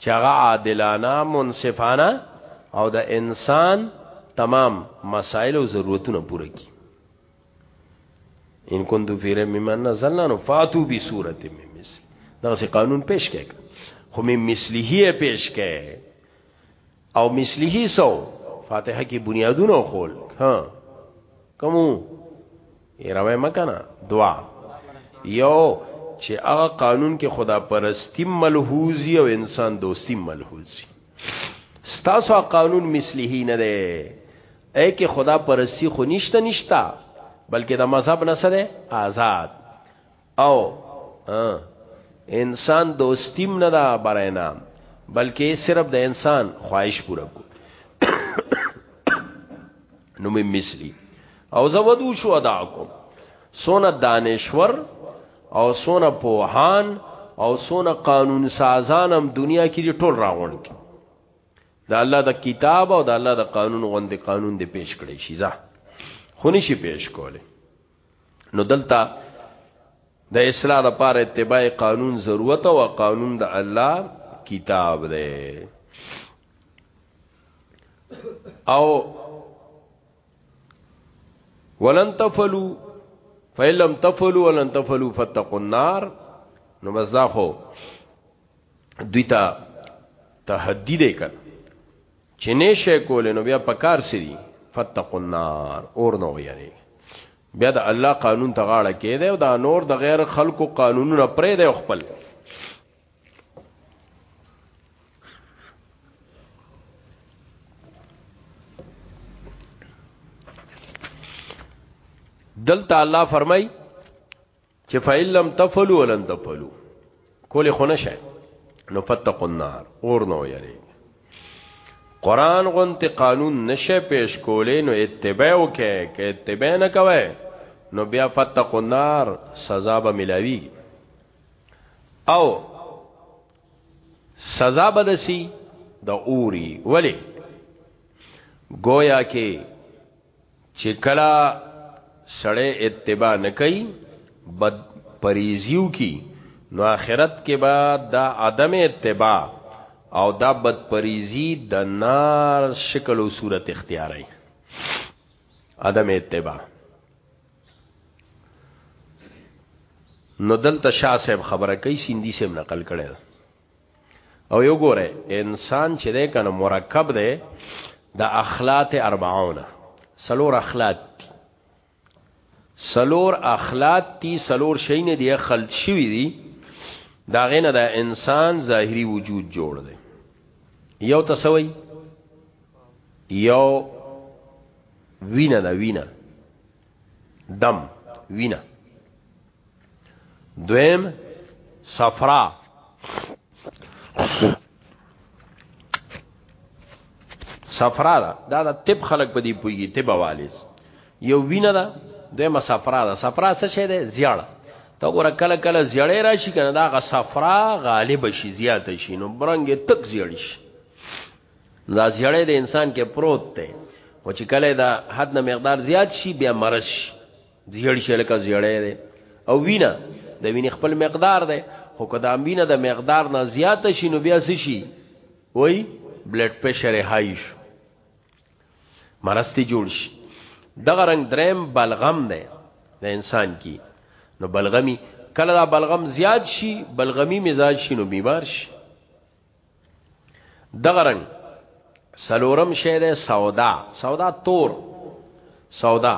چې هغه عادلانه منصفانه او د انسان تمام مسائل او ضرورتونه پوره کړي ان کنتو فی ریم مما نزلنا نو فاتو بی صورت من مثل دغه سی قانون پیش کړه خو می مثلیه پیش کړه او مثلیه سو فاتحه کی بنیادونه خول ها کومو ای راوې مکنه دعا یو چې هغه قانون کې خدا پرستی ملحوظي او انسان دوستی ملحوظي ستاسو قانون مثلیه نه ده اې کې خدا پرستی خو نشته نشتا بلکې د مذهب نه سره آزاد او انسان دوستیم نه دا براینا بلکې صرف د انسان خواهش پوره کو نو می مثلی او زودو شو ادا کوم سونه دانشور او سونه پوهان او سونه قانون سازانم دنیا کې ټول راغون کی د الله د کتاب او د الله د قانون غوندې قانون دې پیش کړي شي ځه خو نشي پیش کوله نو دلته د اصلاح لپاره اتباع قانون ضرورت او قانون د الله کتاب دی او ولن تفلوا فإن لم تفلوا ولن تفلوا فاتقوا النار نو بس دا خو دوی ته تحدی دی کړ چې نشه کول نو بیا پکار سری فتقوا النار اور نو یری بیا د الله قانون ته غاړه کېده او دا نور د غیر خلکو قانونونه پرې دی خپل دلته الله فرمای چې فإن لم تفعلوا ولن تفعلوا کولې خو نشه نو فتقوا النار اور نو یری قران غونته قانون نشه پیش کولې نو اتباع وکې کې اتباع نه کوي نو بیا فتقوا النار سزا به ملاوي او سزا به دسی د دا اوري ولی گویا کې چې کلا سړی اتباع نکي بد پریزیو کی نو آخرت کې با دا عدم اتباع او دا بد پریزی د نار شکل او صورت اختیاري عدم اتباع نو دلته شاه صاحب خبره کوي سیندی صاحب نقل کړي او یو ګوره انسان چې ده کنه مرکب ده د اخلاط اربعونه سلور اخلاط دی سلور اخلاط تی سلور شی نه دی خلط شوی دی دا غینه د انسان ظاهری وجود جوړ دی یو تسوی یو وینه دا وینه دم وینا دویم صفرا صفرا دا دا, دا طب خلق په دې پوي طب والس یو وینه دا دویمه صفرا دا صفرا څه شه ده زیړ ته ګور کله کله زیړې راشي کنه دا غ صفرا غالب شي زیات شي نو برنګ تک زیړ شي دا زیړې د انسان کې پروت دی او چې کله دا حد نه مقدار زیات شي بیا مرض شي زیړ شي لکه زیړې دی او وینا د وینې خپل مقدار دی خو که دا وینه د مقدار نه زیات شي نو بیا څه شي وای بلډ پريشر های شي مرستي جوړ شي دغه رنگ دریم بلغم دی د انسان کی نو بلغمی کله دا بلغم زیات شي بلغمی مزاج شي نو بیمار شي دغه رنګ سلورم شی ده سودا سودا تور سودا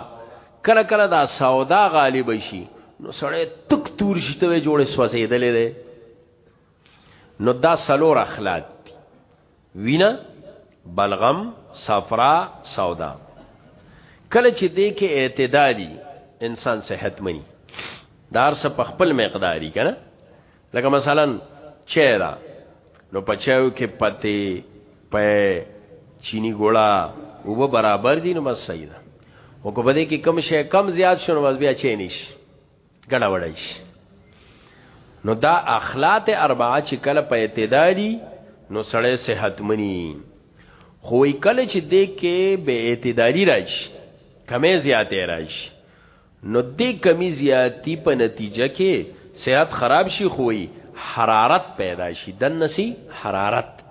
کله کله دا سودا غالب شي نو سړی تک تور شي ته جوړې سوځېدلې ده نو دا سلور اخلاق دي وینا بلغم صفرا سودا کله چې دې کې اعتدالي انسان صحت مني دار څه په خپل مقداري کنه لکه مثلا چای دا نو په چایو کې پتی پې چینی ګوړه او برابر دي نو بس صحیح ده او کو بده کې کم شي کم زیات شونه بس بیا چای نش ګډه وړای شي نو دا اخلاط اربعه چې کله په اعتدالي نو سړی صحت منی خو کله چې دې کې به اعتدالي راشي کمې زیاتې راشي نو دې کمی زیاتی په نتیجه کې صحت خراب شي خو وي حرارت پیدا شي دنه سي حرارت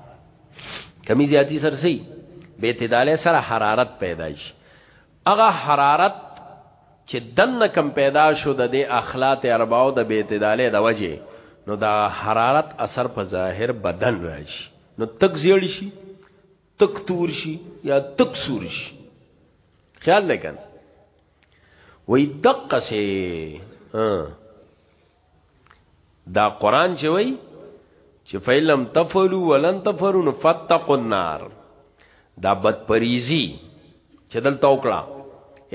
کمی زیاتی سر سي به اعتدال سره حرارت پیدا شي هغه حرارت چې دنه کم پیدا شو د دې اخلاط ارباو د به اعتدال د وجه نو دا حرارت اثر په ظاهر بدن راشي نو تک زیړ شي تک تور شي یا تک سور شي خیال لګنه وای دقه سي دا قران چې وای چې فیلم تفلو ولن تفرو نو فتقوا النار دا بد پریزي چې دلته وکړه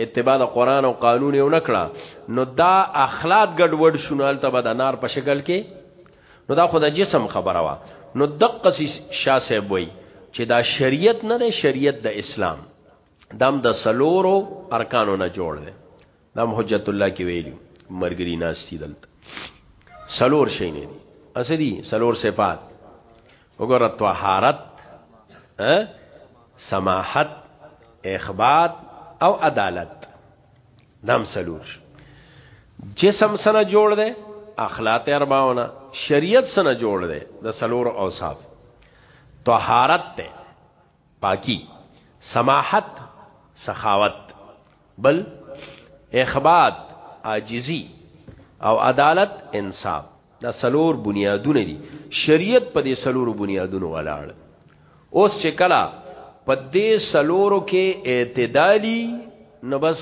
اتباع د قران او قانون یې ونکړه نو دا اخلاق ګډوډ شونال ته به د نار په شکل کې نو دا خو د جسم خبره وا نو دقه شاسه وای چې دا شریعت نه ده شریعت د اسلام دام د سلورو ارکانو نه جوړ دی دام حجت الله کې ویلو مرګري ناشتي دلته سلور شي نه دي اسدي سلور صفات وګوره طهارت سماحت اخبات او عدالت دام سلور جسم سره جوړ دی اخلاق ارباونه شریعت سره جوړ دی د سلور اوصاف طهارت ته پاکی سماحت سخاوت بل اخبات عاجزی او عدالت انصاف دا سلور بنیادونه دي شریعت په دې سلور بنیادونو ولاړ اوس چې کلا په دې سلورو کې اعتدالي نو بس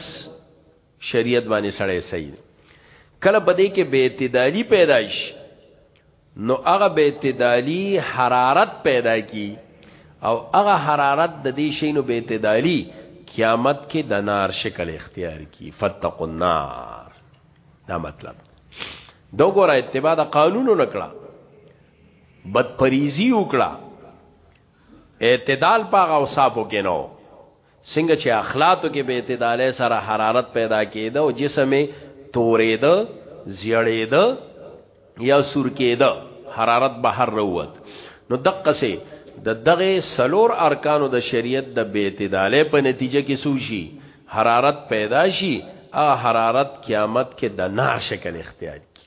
شریعت باندې سړی صحیح دی کله په دې کې بې اعتدالي پیدا شي نو هغه بې اعتدالي حرارت پیدا کی او هغه حرارت د دې شینو بې اعتدالي قیامت کې د نار شکل اختیار کی فتق النار دا مطلب دو ګوره اتباع د قانونو نکړه بدپریزی وکړه اعتدال پاغه اوصافو کې نو څنګه چې اخلاطو کې به اعتدال سره حرارت پیدا کېده او جسم تورېده زیړېده یا سور کېده حرارت بهر روت نو دقه سي د دغه سلور ارکانو د شریعت د بی اعتداله په نتیجه کې سوشي حرارت پیدا شي ا حرارت قیامت کې د نار شکل اختیار کی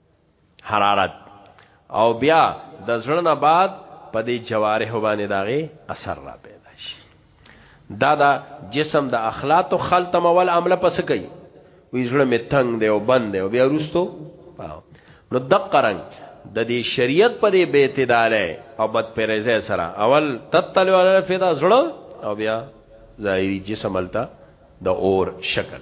حرارت او بیا د زړه نه بعد په دې جوارح باندې داغه اثر را پیدا شي دا دا جسم د اخلاط او خلط مول عمله پس کوي وی زړه می تنگ دی او بند دی او بیا روستو نو دقه رنگ د دې شریعت په دې بے اعتداله او بد پرزه سره اول تتلو علی فدا زړه او بیا ظاهری جسم التا د اور شکل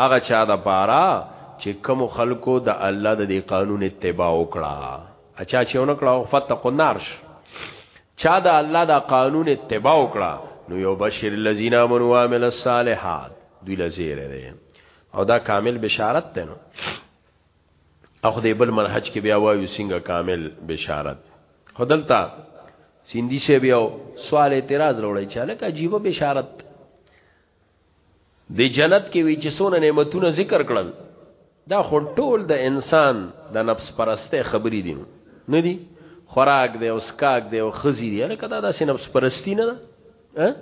هغه چا د پاره چې کومو خلکو د الله د دې قانون اتباع وکړه اچا چې ونه کړه فتقوا النار چا د الله دا قانون اتباع وکړه نو یو بشیر الذین آمنوا وعملوا الصالحات دوی لزیر دی او دا کامل بشارت ده نو اخو دې بل منهج کې بیا وایو څنګه کامل بشارت خدلتا سیندی سے بیا سوال اعتراض وروړی چې لکه عجیب بشارت دی جنت کې وی چې سونه نعمتونه ذکر کړل دا خو ټول د انسان د نفس پرسته خبرې دي نه دي خوراک دی او سکاک دی او خزي دی لکه دا داسې نفس پرستی نه ده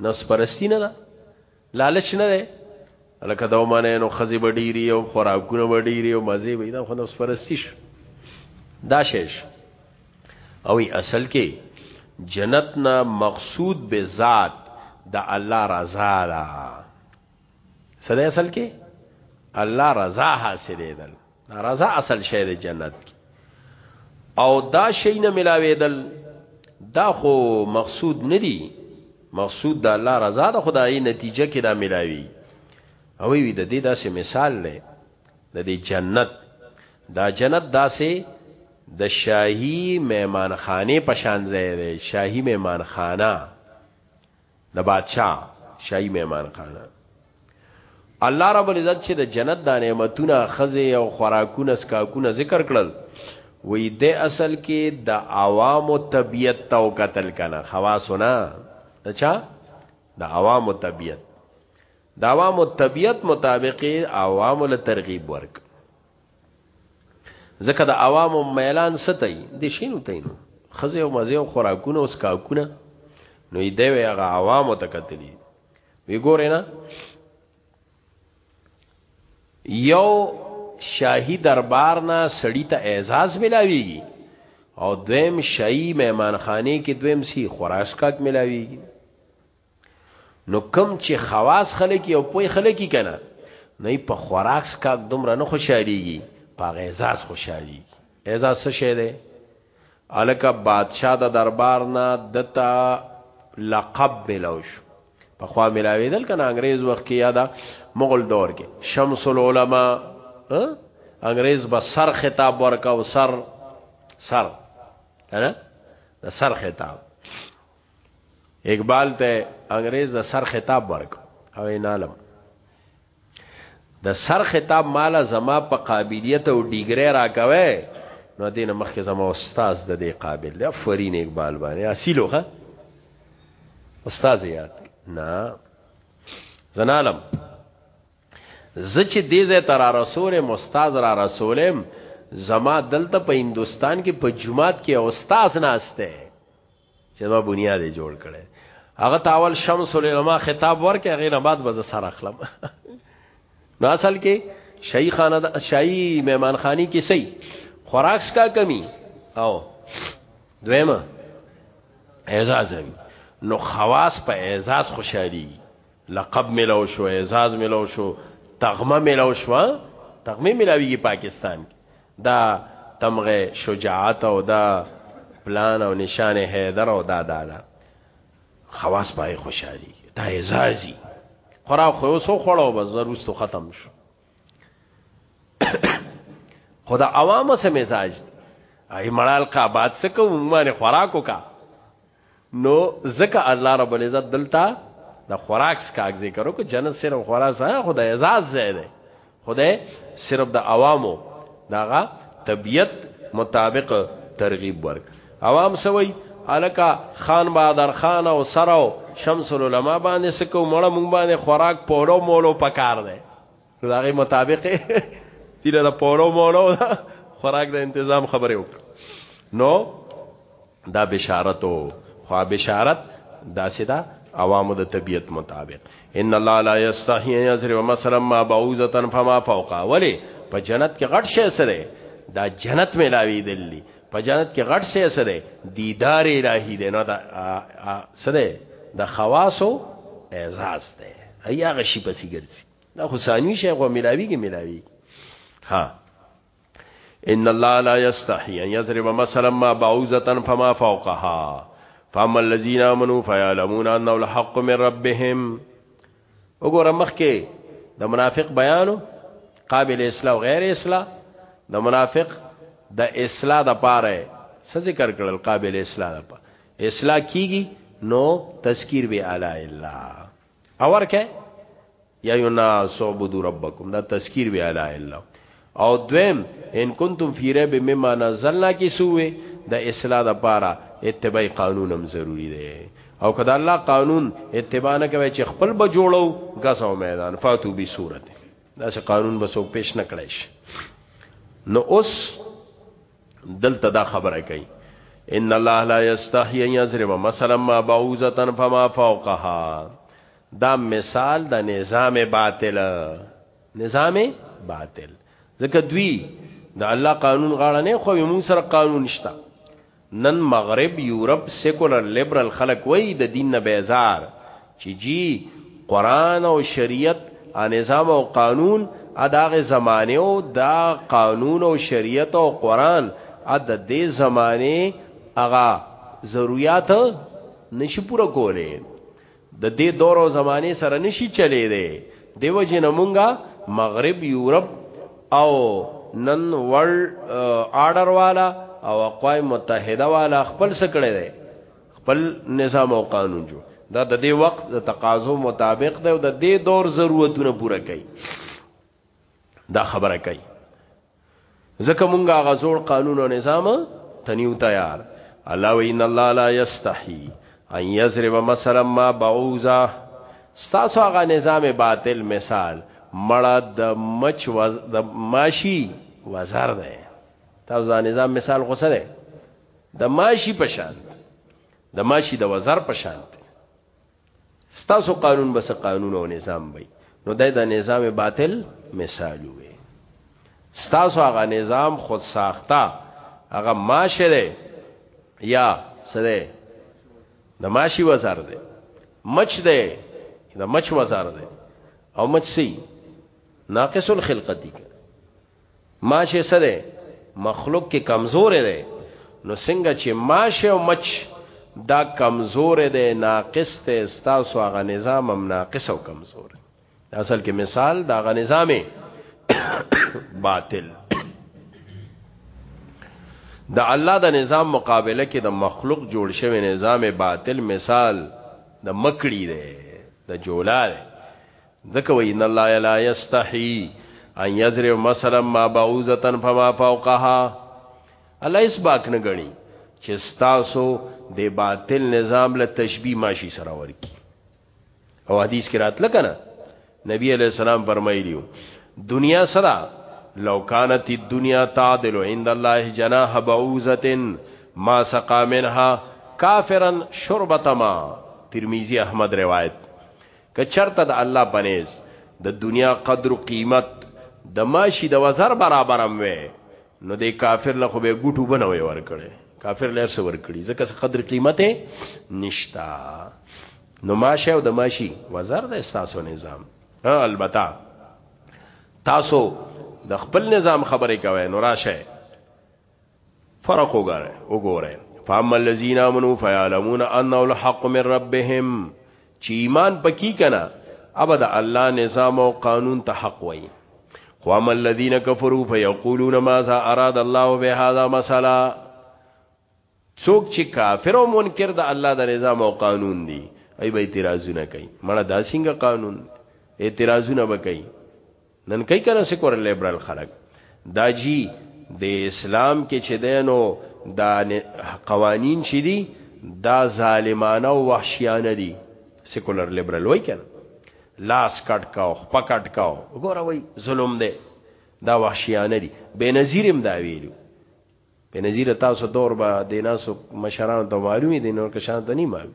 نفس پرستی نه ده لالچ نه ده لکه دا معنی نو خزي بډيري او خوراکونه بډيري او مزه وي دا خو نفس پرستی شو دا شیش او اصل کې جنت نه مقصود به ذات د الله رضا ده سده اصل کې الله رضا حاصلې دل رضا اصل شی د جنت کې او دا شی نه ملاوي دل دا خو مقصود ندی مقصود د الله رضا د خدای نتیجه کې دا ملاوي او وی د دې داسې مثال لې د دې جنت دا جنت داسې د دا شاهي مهمان خانه پشان ځای دی شاهي مهمان خانه د بادشاہ شاهي مهمان خانه الله رب العزت چې د جنت د نعمتونو خزه او خوراکونه سکاکونه ذکر کړل وې د اصل کې د عوامو طبيعت تو قتل کنه خواصونه اچھا د عوامو طبيعت د عوامو طبيعت مطابق عوامو له ترغیب ورک ځکه د عوامو میلان ستای د شینو تینو خزه او مزه او خوراکونه او سکاکونه نو یې دی هغه عوامو ته کتلی وی ګورې نه یو شاهی دربار نه سړی ته اعزاز ملاویږي او دویم شاهی مهمانخانه کې دویم سی خوراسکاک ملاویږي نو کم چې خواص خلک او پوی خلک کنه نه په خوراک سکاک دومره نه خوشاليږي په اعزاز خوشالي اعزاز څه شه ده الکه بادشاہ د دربار نه دتا لقب ملو شو په خوا ملاویدل کنه انګريز وخت کې یاده مغل دور کې شمس العلماء انګريز به سر خطاب ورکاو سر سر نه د سر خطاب اقبال ته انګريز د سر خطاب ورک او انالم د سر خطاب مال زما په قابلیت او ډیګری راکوي نو دین مخکې زما استاد د دې قابل دی فرین اقبال باندې اصلو ها استاد یاد نه زنالم زچ دې زه تر رسول مستاز را رسولم زما دلته په هندستان کې په جمعات کې استاد ناشته چې ما بنیاد یې جوړ کړي هغه تاول شمس العلماء خطاب ورکې هغه نه بعد به سره اخلم نو اصل کې شاهي خانه د شاهي مهمان خاني کې سي خوراک کا کمی او دویمه اعزاز نو خواص په اعزاز خوشحالي لقب ملو شو اعزاز ملو شو تغمه ملو شو تغمه ملاویږي پاکستان دا تمغه شجاعت او دا پلان او نشان حیدر او دا دا دا خواص پای خوشحالي دا اعزازي خورا خو سو خړو بس زروستو ختم شو خدا عوامو سه مزاج ای مړال کا باد سکو مونږه خوراکو کا نو ځکه الله رب العزت دلته د خوراک سکاک ذکر وکړو جنت صرف خوراک سره خدای اعزاز ځای دی خدای صرف د عوامو داغه طبیعت مطابق ترغیب ورک عوام سوي الکا خان بادر خان او سراو شمس العلماء باندې سکو مړه مونږ باندې خوراک پولو مولو پکار دی نو دا غي مطابق تیر د پورو مورو خوراک د تنظیم خبره وک نو دا بشارتو خو بشارت دا سیدا عوامو د طبیعت مطابق ان الله لا یستحی یضرب مثلا ما بعوزه فما فوقها ولی په جنت کې غټ شی سره دا جنت ملاوی دلی په جنت کې غټ شی سره دیدار الہی دی نو دا سره د خواصو اعزاز دی هيغه شي پسې ګرځي دا خو ثانوي شي غو ملاويږي ملاوي ها ان الله لا يستحي ان يضرب مثلا ما بعوزه فما فوقها فاما الذين امنوا فيعلمون انه الحق من ربهم وګوره مخکې د منافق بیانو قابل اصلاح او غیر اصلاح د منافق د اصلاح د پاره څه ذکر کړل قابل اصلاح د پاره اصلاح کیږي نو تذکیر به اعلی الله اور کې یا یوناس عبدو ربکم دا تذکیر وی الا الا او دویم ان کنتم فی ریب مما نزلنا کی سوې د اصلاح د پاره اتباع قانون هم ضروری دی او کدا الله قانون اتباع نه کوي چې خپل به جوړو غزا او میدان فاتو به صورت دا سه قانون به څوک پیش نه کړی نو اوس دلته دا خبره کوي ان الله لا یستحی ان یضرب مثلا ما بعوزه فما فوقها دا مثال د نظام باطل نظام باطل ځکه دوی د الله قانون غاړه نه خو موږ سره قانون شته نن مغرب یورپ سیکولر لیبرال خلک وای د دین نه بیزار چی جی قرآن او شریعت نظام او قانون اداغه زمانه او دا قانون او شریعت او قرآن اد دې زمانه اغا ضرورت نشي پوره کوله د دې دور او زمانه سره نشي چلے دی دیو جن مونږه مغرب یورپ او نن ورلد آرډر والا او اقوام متحده والا خپل سکړه دی خپل نظام او قانون جو دا د دې وخت د تقاضو مطابق دی او د دې دور ضرورتونه پوره کوي دا خبره کوي ځکه مونږه غزور قانون او نظام تنیو تیار الله وین الله لا یستحی ان یضرب مثلا ما بعوزه ستاسو هغه نظام باطل مثال مړه د مچ وز د ماشي وزر ده تاسو دا نظام مثال غوسه ده د ماشي په شان د ماشي د وزر په شان ستاسو قانون بس قانون او نظام وي نو د د نظام باطل مثال وي ستاسو هغه نظام خود ساخته هغه ماشه ده یا سره د ماشي وزر ده مچ ده د مچ وزر ده او مچ سي ناقص الخلقه دي ماشه څه ده مخلوق کې کمزور دی نو څنګه چې ماشه او مچ دا کمزور دی ناقص ته استاسو هغه نظام هم ناقص او کمزور اصل کې مثال دا هغه نظامې باطل د الله د نظام مقابله کې د مخلوق جوړ شوی نظام باطل مثال د مکړی دی د جولا دی ځکه وای ان الله لا یستحی ان یضرب مثلا ما بعوزه فما فوقها الله اس باک نه غنی چې ستاسو د باطل نظام له تشبیه ماشي سره ورکی او حدیث کې راتل کنه نبی علیہ السلام فرمایلیو دنیا سره لو کانت الدنیا تعدل عند الله جناح بعوزه ما سقا منها کافرا شربتما ترمذی احمد روایت که چرته د الله پنيز د دنیا قدر و قیمت د ماشی د وزر برابر هم وی نو د کافر له خو به ګټو بنه وی ورکړي کافر له څه ورکړي ځکه څه قدر قیمت نشتا نو ماشه او د ماشی وزر د استاسو نظام البته تاسو د خپل نظام خبرې کوي نو راشه فرق وګوره وګوره فاما الذين امنوا فيعلمون انه الحق من ربهم چې ایمان پکې کنا ابد الله نظام او قانون ته حق وایي خو اما الذين كفروا فيقولون ماذا اراد الله بهذا مثلا څوک چې کافر او منکر د الله د نظام او قانون دي ای به اعتراضونه کوي مړه دا څنګه قانون اعتراضونه وکړي نن کای کنه سکور لیبرال خلک دا جی د اسلام کې چې دینو دا قوانین چې دي دا ظالمانه او وحشیانه دي سیکولر لیبرال وای کنه لاس کټ کاو خپ کټ کاو ګوره وای ظلم دی دا وحشیانه دي بنظیرم دا ویلو بنظیر تاسو دور به دیناسو مشران ته معلومی دي نور کشان ته نه معلوم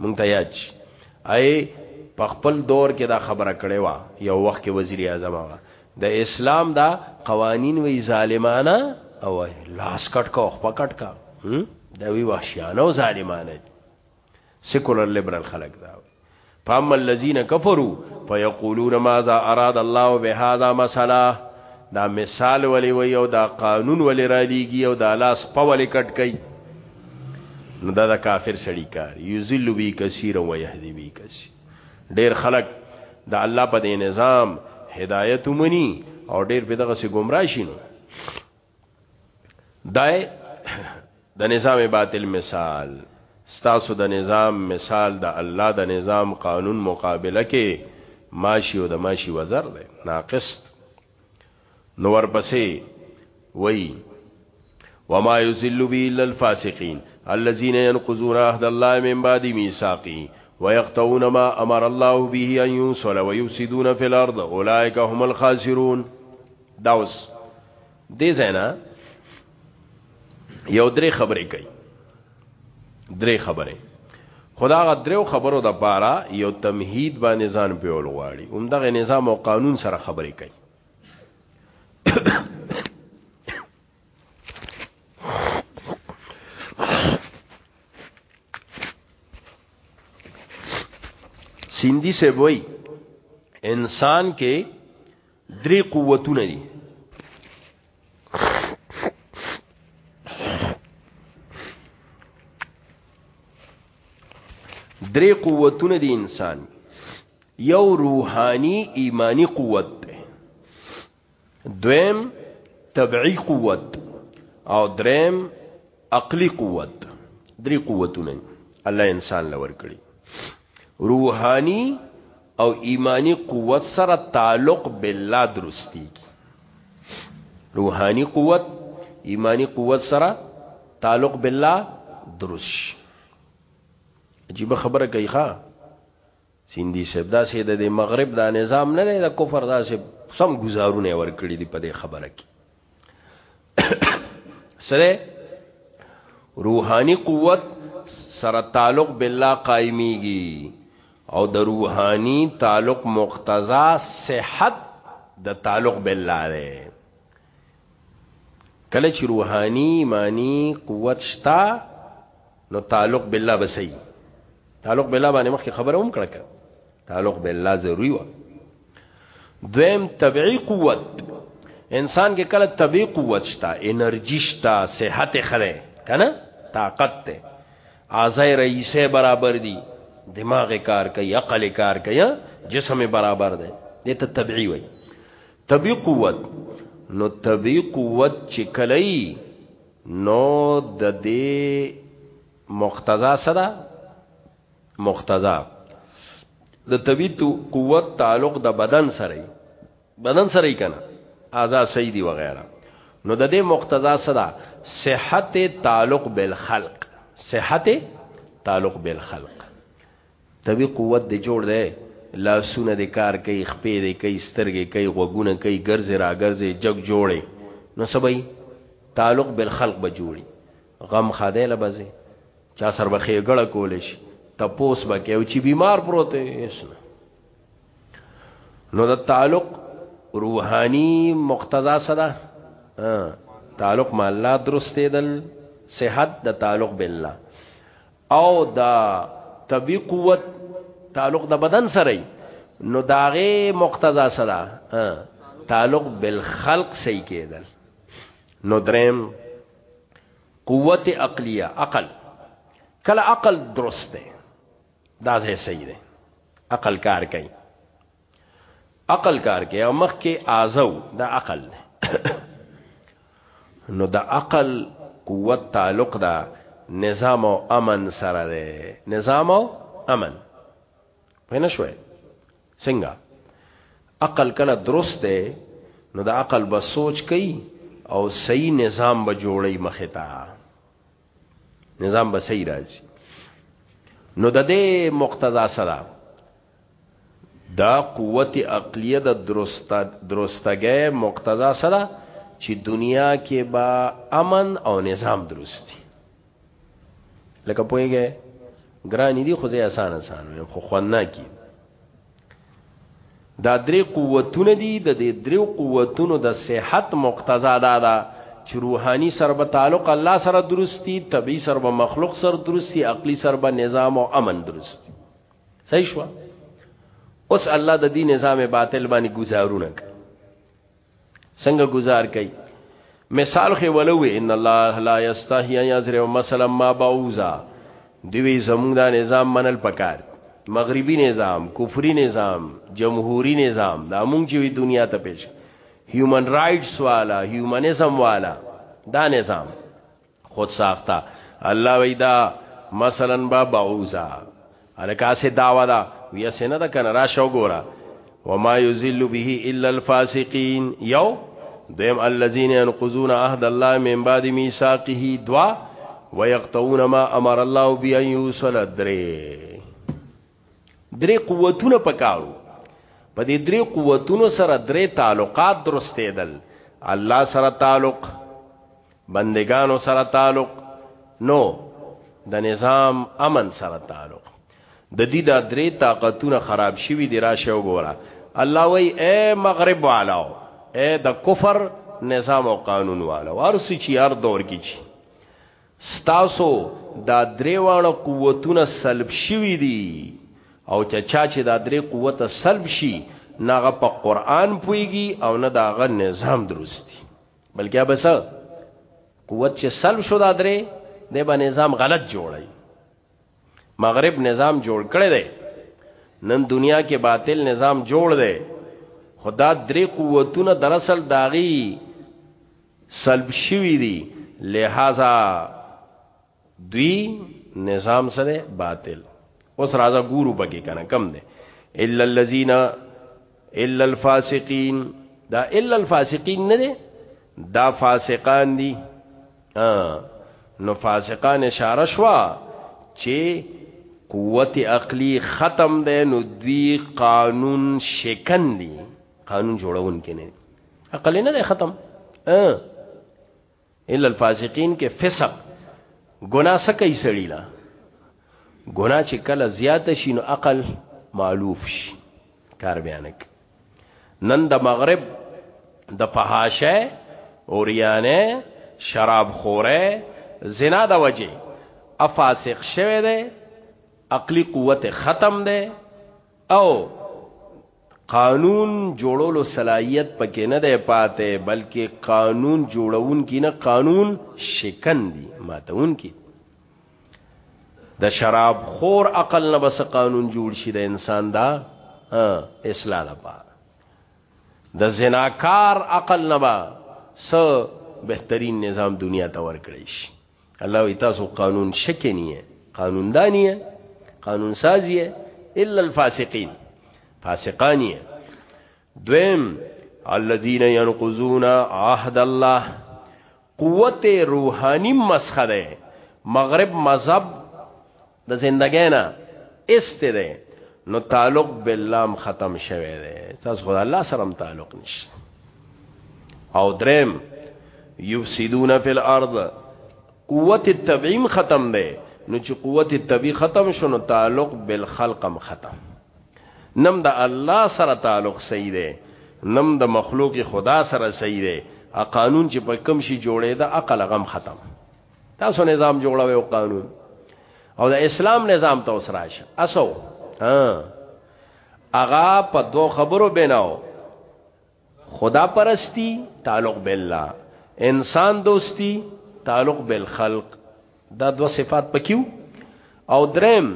مونږ ته یاد شي اي په خپل دور کې دا خبره کړې و یو وخت کې وزیر اعظم هغه د اسلام دا قوانین وی ظالمانه او لاس کټ کا خپ کټ کا دا وی وحشیانه او ظالمانه سیکولر لیبرال خلق دا وي فاما الذين كفروا فيقولون ماذا اراد الله بهذا مثلا دا مثال ولی وی او دا قانون ولی را لیږي او دا لاس په ولی کټ کوي نو دا د کافر سړی کار یذل بی کثیر و یهدی بی کثیر ډیر خلک د الله په دې نظام هدایت ومني او ډیر په دغه سي گمراه شي نو دای د نظام باطل مثال ستاسو د نظام مثال د الله د نظام قانون مقابله کې ماشی او د ماشی وزر دی ناقص نو ورپسې وای وما یذل بی الا الفاسقین الذين ينقضون عهد الله من بعد ميثاقه ويقطعون ما امر الله به ان يوصل ويفسدون في الارض اولئك هم الخاسرون دا اوس دې زینا یو درې خبرې کوي درې خبرې خدا غ درو خبرو د پاره یو تمهید باندې ځان په ول غواړي هم دغه نظام او قانون سره خبرې کوي سیندی سے وای انسان کې درې قوتونه دي درې قوتونه دي انسان یو روحانی ایمانی قوت ده دویم طبعی قوت او دریم عقلی قوت درې قوتونه الله انسان لور کړی روحانی او ایمانی قوت سره تعلق بالله درستی کی روحانی قوت ایمانی قوت سره تعلق بالله درست عجیب خبره کوي ښا سیندی صاحب دا سید د مغرب دا نظام نه دی د کفر دا سه سم گزارونه ور کړی دی په دې خبره کې سره روحانی قوت سره تعلق بالله قائمیږي او د روحانی تعلق مقتضا صحت د تعلق بالله دی کله چې روحاني ایمانی قوت شتا نو تعلق بالله بسئی تعلق بالله باندې مخکې خبره هم کړکه تعلق بالله ضروری و دویم طبيعي قوت انسان کې کله طبيعي قوت شتا انرژي شتا صحت خره کنه طاقت ته اعضای رئیسه برابر دي دماغ کار کوي عقل کار کوي جسم برابر دی دته طبيعي وایي طبی قوت نو طبی قوت چې کلی نو د دې مقتضا سره مقتضا د طبی قوت تعلق د بدن سره بدن سره کنه اعضاء صحیح دي وغیرہ نو د دې مقتضا سره صحت تعلق بالخلق صحت تعلق بالخلق طبي قوت دې جوړ دی، لاسونه دې کار کوي، خپې دې کوي، سترګې کوي، غوږونه کوي، ګرځې راګرځې، جګ جوړ یې، نو څه به یي؟ تعلق بالخلق به جوړ یي، غم ښادۍ له به ځې، چا سره به ښېګړه کولی شي، تپوس به کوې او چې بیمار پروت وي، هېڅ نه. نو د تعلق روحاني مقتضا څه ده؟ تعلق مع الله درستېدل، صحت د تعلق بالله. او دا طبي قوت تعلق د بدن سره نو داغه مقتضا سره تعلق بالخلق صحیح کېدل نو دریم قوت عقلیه عقل کله عقل درست دی دا ځای صحیح دی عقل کار کوي عقل کار کې او مخ کې آزو د عقل نو د عقل قوت تعلق دا نظام او امن سره ده نظام او امن پنه شوې څنګه عقل کله درست ده نو د عقل به سوچ کوي او صحیح نظام به جوړي مخه تا نظام به صحیح راځي نو د دې مقتضا سره دا قوت عقلیه د درست درستګه مقتضا سره چې دنیا کې با امن او نظام درستی لکه پوهیږئ ګرانی دي خو زه آسان آسان خو خوانه کی دا درې قوتونه دي د دې دریو قوتونو د صحت مقتضا دا ده چې روحاني سره به تعلق الله سره درستی طبي سره به مخلوق سره درستی عقلي سره به نظام او امن درستی صحیح شو اوس الله د دې نظام باطل باندې گزارونه کوي څنګه گزار کوي مثال خو ولوي ان الله لا یستحی ان یزرع مثلا ما بعوزا دوی زموږ دا نظام منل پکار مغربي نظام کفري نظام جمهوری نظام دا مونږ چې دنیا ته پیش هیومن رائټس والا هیومنزم والا دا نظام خود ساخته الله ویدا مثلا با بعوزا الکا سه داوا دا ویا سینه دا کنه را شو ګورا وما یذل به الا الفاسقین یو دیم الذین ينقضون عهد الله من بعد میثاقه دوا ويقطعون ما امر الله بي ان يوصل درې درې قوتونه پکاو په دې درې قوتونو سره درې تعلقات درستېدل الله سره تعلق بندگانو سره تعلق نو د نظام امن سره تعلق د دې د درې طاقتونه خراب شوي دی راشه وګوره الله وای اے مغرب والاو اے د کفر نظام او قانون والاو ارسی چی هر دور کې چی ستاسو دا درې واړه قوتونه سلب شوي دي او چې چا چې دا درې قوت سلب شي نه په قران پويږي او نه داغه نظام درستی بلکې بس قوت چې سلب شو دا درې د به نظام غلط جوړي مغرب نظام جوړ کړي دی نن دنیا کې باطل نظام جوړ دی خدا درې قوتونه در اصل داغي سلب شوی دی لہذا دوی نظام سره باطل اوس راځه ګورو بګی کنه کم دی الا الذين الا الفاسقين دا الا الفاسقين نه دی دا فاسقان دي نو فاسقان اشاره شوا چې قوت عقلی ختم ده نو دوی قانون شکن دي قانون جوړون کې نه عقل نه ده ختم ا الا الفاسقین کې فسق ګناه سکه یې سړی لا ګناه چې کله زیات شي نو عقل معلوف شي کار بیانک نن د مغرب د فحاشه اوریانه شراب خوره زنا د وجه افاسق شوه ده عقلی قوت ختم ده او قانون جوړولو صلاحیت پکې نه دی پاتې بلکې قانون جوړون کې نه قانون شکن دي ماتون کې د شراب خور عقل نه بس قانون جوړ شي د انسان دا اصلاح لپاره د زناکار عقل نه با س بهترین نظام دنیا ته ورکړی شي الله وی تاسو قانون شکنیه قانون دانیه قانون سازیه الا الفاسقین فاسقانیه دویم الذين ينقضون عهد الله قوت روحانی مسخه ده مغرب مذهب د زندګۍ نه است دی نو تعلق بالله ختم شوه دی تاسو خدای الله سره هم تعلق نشته او درم یفسدون فی الارض قوت التبعیم ختم دی نو چې قوت التبعی ختم شونه تعلق بالخلق هم ختم نم د الله سره تعلق صحیح دی نم د مخلوق خدا سره صحیح دی ا قانون چې په کم شي جوړې ده عقل غم ختم تاسو نظام جوړوي او قانون او د اسلام نظام ته اوس راشه اسو ها اغا په دو خبرو بناو خدا پرستی تعلق بالله انسان دوستی تعلق بالخلق دا دو صفات پکیو او درم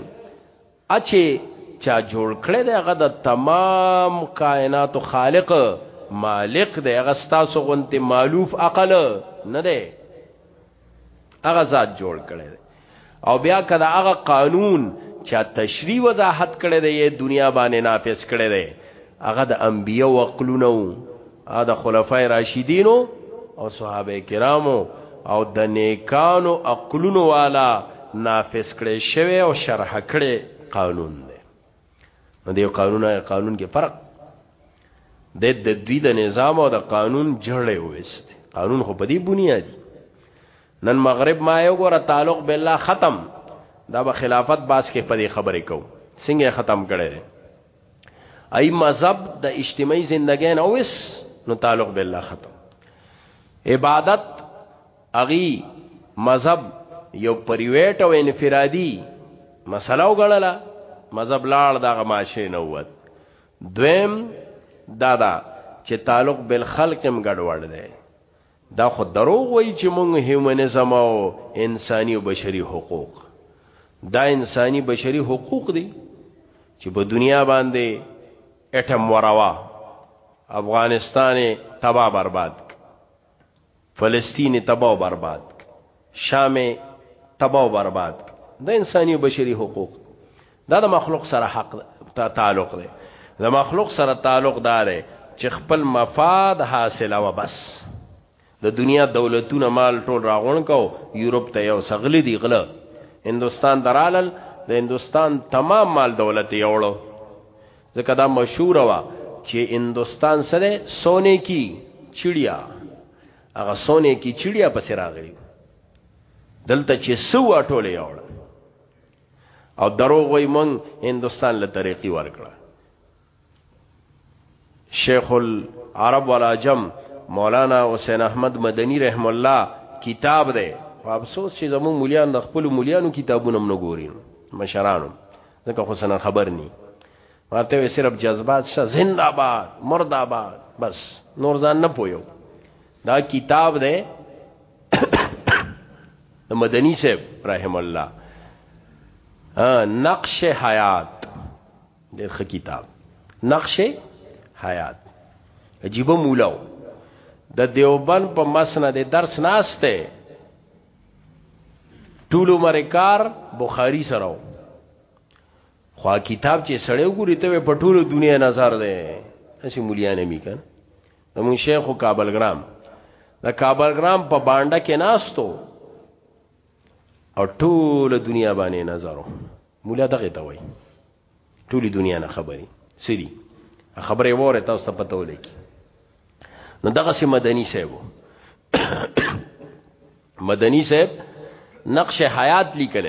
اچې چا جوړ کړی دی هغه د تمام کائنات خالق مالک دی هغه ستاسو غونتی مالوف عقل نه دی هغه ذات جوړ کړی دی او بیا کدا هغه قانون چا تشریح وضاحت کړی دی دنیا باندې نافذ کړی دی هغه د انبیو عقلونو ا د خلفای راشدینو او صحابه کرامو او د نیکانو عقلونو والا نافذ کړي شوی او شرح کړي قانون دی نو دی قانون او قانون کې فرق د د دوی د نظام او د قانون جړې وست قانون خو په دې بنیادی نن مغرب ما یو ګره تعلق بالله ختم دا به خلافت باس کې په دې خبرې کو څنګه ختم کړي ای مذهب د اجتماعي زندګۍ نه وس نو تعلق بالله ختم عبادت اغي مذهب یو پریویټ او انفرادي مسله وګڼله مذهب لاړ دغه ماشه نه ووت دویم دادا چې تعلق بالخلق هم ګډوډ دی دا خو دروغ وایي چې مونږ هیومنزم او انساني او بشري حقوق دا انساني بشري حقوق دي چې په دنیا باندې اټم وروا افغانستان تباہ برباد فلسطین تباہ برباد شام یې تباه او برباد کړ. دا انساني او بشري حقوق دي. دا د مخلوق سره حق ته تعلق دی. د مخلوق سره تعلق دا دی چې خپل مفاد حاصلوه بس. د دنیا دولتونه مال ټول راغونډ کړه او یورپ ته یوسه. غله دي غله. هندوستان ته رالل د هندوستان تمام مال دولت یې یوړو. ځکه دا مشهوره وه چې هندوستان څه دی؟ سونې کی چړیا. هغه سونه کی چړیا پس راغلی دلته چې سو ټوله یوړه او درو وای مونږ هندستان له طریقې ورکړه شیخ العرب والعجم مولانا حسین احمد مدنی رحم الله کتاب دی خو افسوس چې زمو مولیان د خپل مولیانو کتابونه نه ګورین مشرانو ځکه خو سن خبر ني ورته وی صرف جذبات شه زنده باد مرد آباد بس نور ځان نه پویو دا کتاب ده د مدنی صاحب رحم الله نقش حیات ډېر ښه کتاب نقش حیات عجیب مولاو د دیوبند په مسند درس ناشته ټول عمر کار بخاری سره خو کتاب چې سړی وګوري ته په ټولو دنیا نظر دی هسې مولیانه می کنه زمون شیخ کابل ګرام د کابل ګرام په باندې کې ناستو او ټول دنیا باندې نظرو مولا دغه ته وای ټول دنیا نه خبري سری خبره وره تاسو پته ولګي نو دغه سي مدني سیبو مدنی صاحب نقش حیات لیکل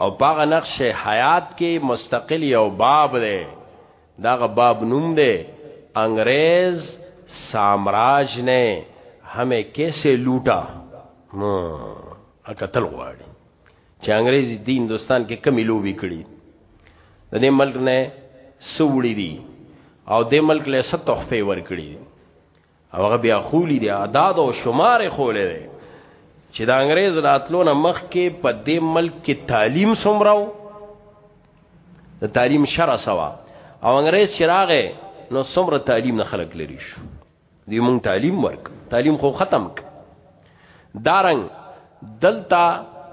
او پاغه نقش حیات کې مستقل یو باب دی داغه باب نوم دی انګريز سامراج نه همه کیسه لوټا نو اکتل غواړي چې انګريزي دی هندستان کې کمی لوبي کړی د دې ملک نه سوړی دي او د ملک له ست تحفه ور کړی او هغه بیا خولی دی اعداد او شمار خولې دی چې د انګريز راتلونه مخ کې په دې ملک کې تعلیم سمراو د تعلیم شر سوا او انګريز چراغه نو سمره تعلیم نه خلق لري شو دی مونږ تعلیم ورک تعلیم خو ختم ک دارنګ دلتا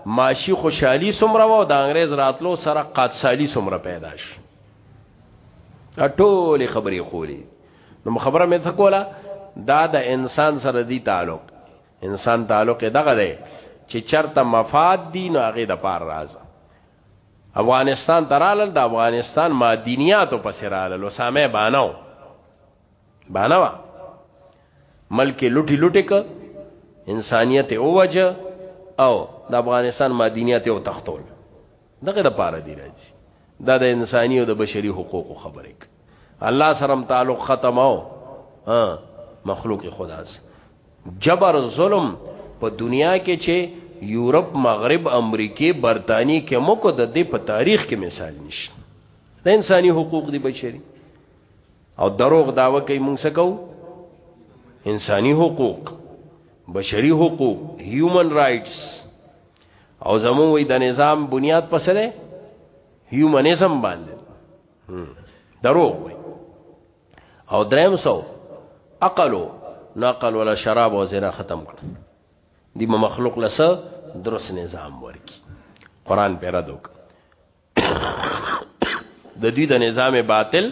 معاشي خوشحالي سمره وو د انګريز راتلو سره قادسالي سمره پیدا شو ټول خبرې خولې نو خبره مې ته کوله دا د انسان سره دی تعلق انسان تعلق دغه دی چې چرته مفاد دی نو هغه د پار راز افغانستان ترالل د افغانستان مادینیاتو پس رالل اسامه بانو بانو ملک لټي لټي ک انسانيت اوجه او د افغانستان مادینیت او تختول دغه د پاره دی راځي دا د انساني او د بشري حقوقو خبره کوي الله سره تعلق ختم او مخلوق خدا سره جبر ظلم په دنیا کې چې یورپ مغرب امریکای برتانی کې موکو د دې په تاریخ کې مثال نشي د انساني حقوق دی بشري او دروغ داوا کوي موږ څه کوو انساني حقوق بشري حقوق هیومن رائټس او زمون وی د نظام بنیاد پسره هیومنزم باندې درو وی او دریم سو عقلو نقل ولا شراب او زنا ختم کړ دی مخلوق لسه درس نظام ورکی قران پیرا دوک د دوی د نظام باطل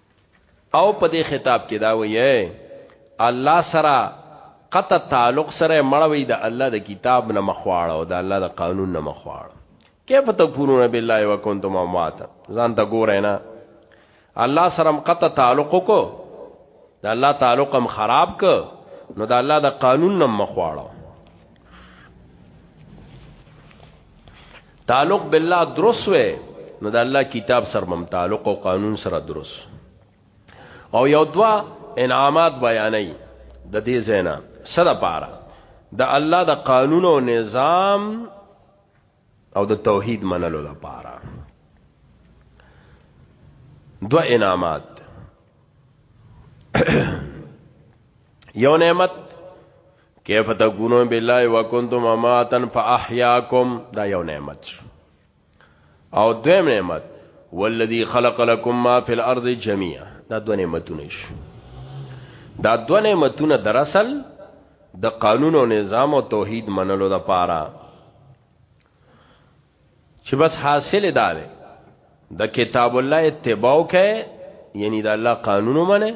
او په دې خطاب کې دا وایي الله سره قطع تعلق سره مړوي د الله د کتاب نه مخواړه او د الله د قانون نه مخواړه کیف تکفرون بالله وکنتم اموات ځان ته ګورئ نه الله سره قطع تعلق کو د الله تعلق هم خراب ک نو د الله د قانون نه مخواړه تعلق بالله درس وې نو د الله کتاب سره مم تعلق او قانون سره درس او یو دوا انعامات بیانې د دې زینا سره پاره د الله د قانون او نظام او د توحید منلو لپاره دو انعامات یو نعمت کیف تکونو بالله وکنتم اماتن فاحیاکم دا یو نعمت او دویم نعمت والذی خلق لكم ما فی الارض جميعا دا دو نعمتونه شو دا دو نعمتونه در اصل د قانون او نظام او توحید منلو د پاره چې بس حاصل دا دی د کتاب الله اتباع کوي یعنی د الله قانون منه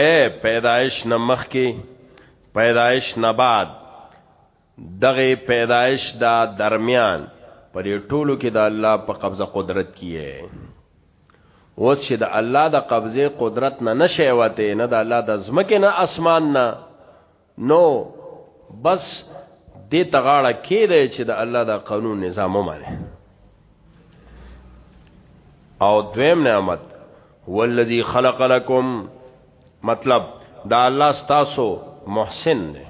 اے پیدایش نه مخکي پیدایش نه بعد دغه پیدایش دا درمیان پر ټولو کې د الله په قبضه قدرت کیه اوس چې د الله د قبضه قدرت نه نشي وته نه د الله د زمکه نه اسمان نه نو بس دې تغاړه کې دی چې د الله دا قانون نظام ومانه او دویم نعمت والذي خلق لكم مطلب دا الله ستاسو محسن دی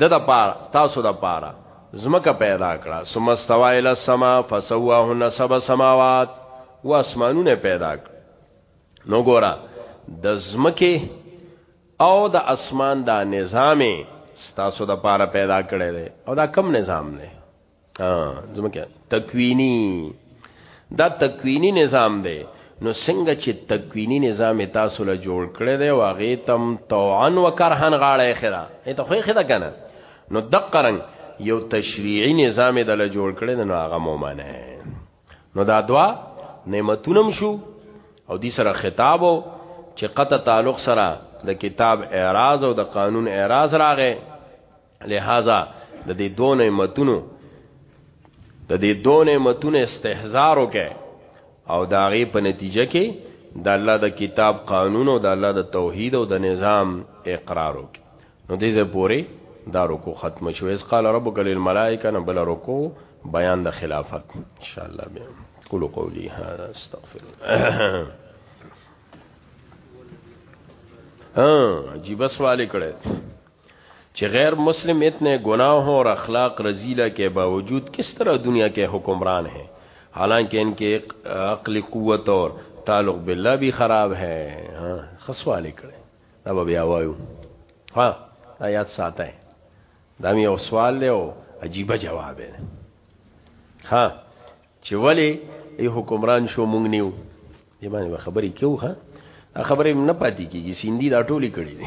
د د پار تاسو د پاره زمکه پیدا کړه ثم استوى الى السما فسواهن سبع سماوات واسمانونه پیدا کړ نو ګورا د زمکه او د اسمان دا نظام ستاسو د پاره پیدا کړی دی او دا کم نظام دی ها زمکه تکوینی دا تکوینی نظام دی نو څنګه چې تکوینی نظام تاسو له جوړ کړی دی واغې تم توعن وکرهن غاړه خدا ته خو خدا کنه نو دقرن یو تشریعی نظام د له جوړ کړی نو هغه مومنه نو دا دوا نعمتونم شو او دې سره خطاب او چې قطع تعلق سره د کتاب اعراض او د قانون اعراض راغې لہذا د دې دوه نعمتونو د دې دوه نعمتونو استهزار وکې او دا غي په نتیجه کې د الله د کتاب قانون او د الله د توحید او د نظام اقرار وکې نو دې ځای پورې دا رکوع ختم شو اس قال ربک للملائکه نه بل رکوع بیان د خلافت ان شاء الله بیا قولوا قولي هذا استغفر الله ها جی بس والے کړه چې غیر مسلم اتنے گناہوں اور اخلاق رزیلہ کے باوجود کس طرح دنیا کے حکمران ہیں حالانکہ ان کے عقلی قوت اور تعلق باللہ بھی خراب ہے ہاں خسوالے کرے دا به بیا وایو ها دا یاد ساتای دا مې یو سوال دی او عجیب جواب دی ها چې ولی ای حکمران شو مونږ نیو دې باندې خبرې کیو ها خبرې نه پاتې کیږي سیندی دا ټولې کړې دي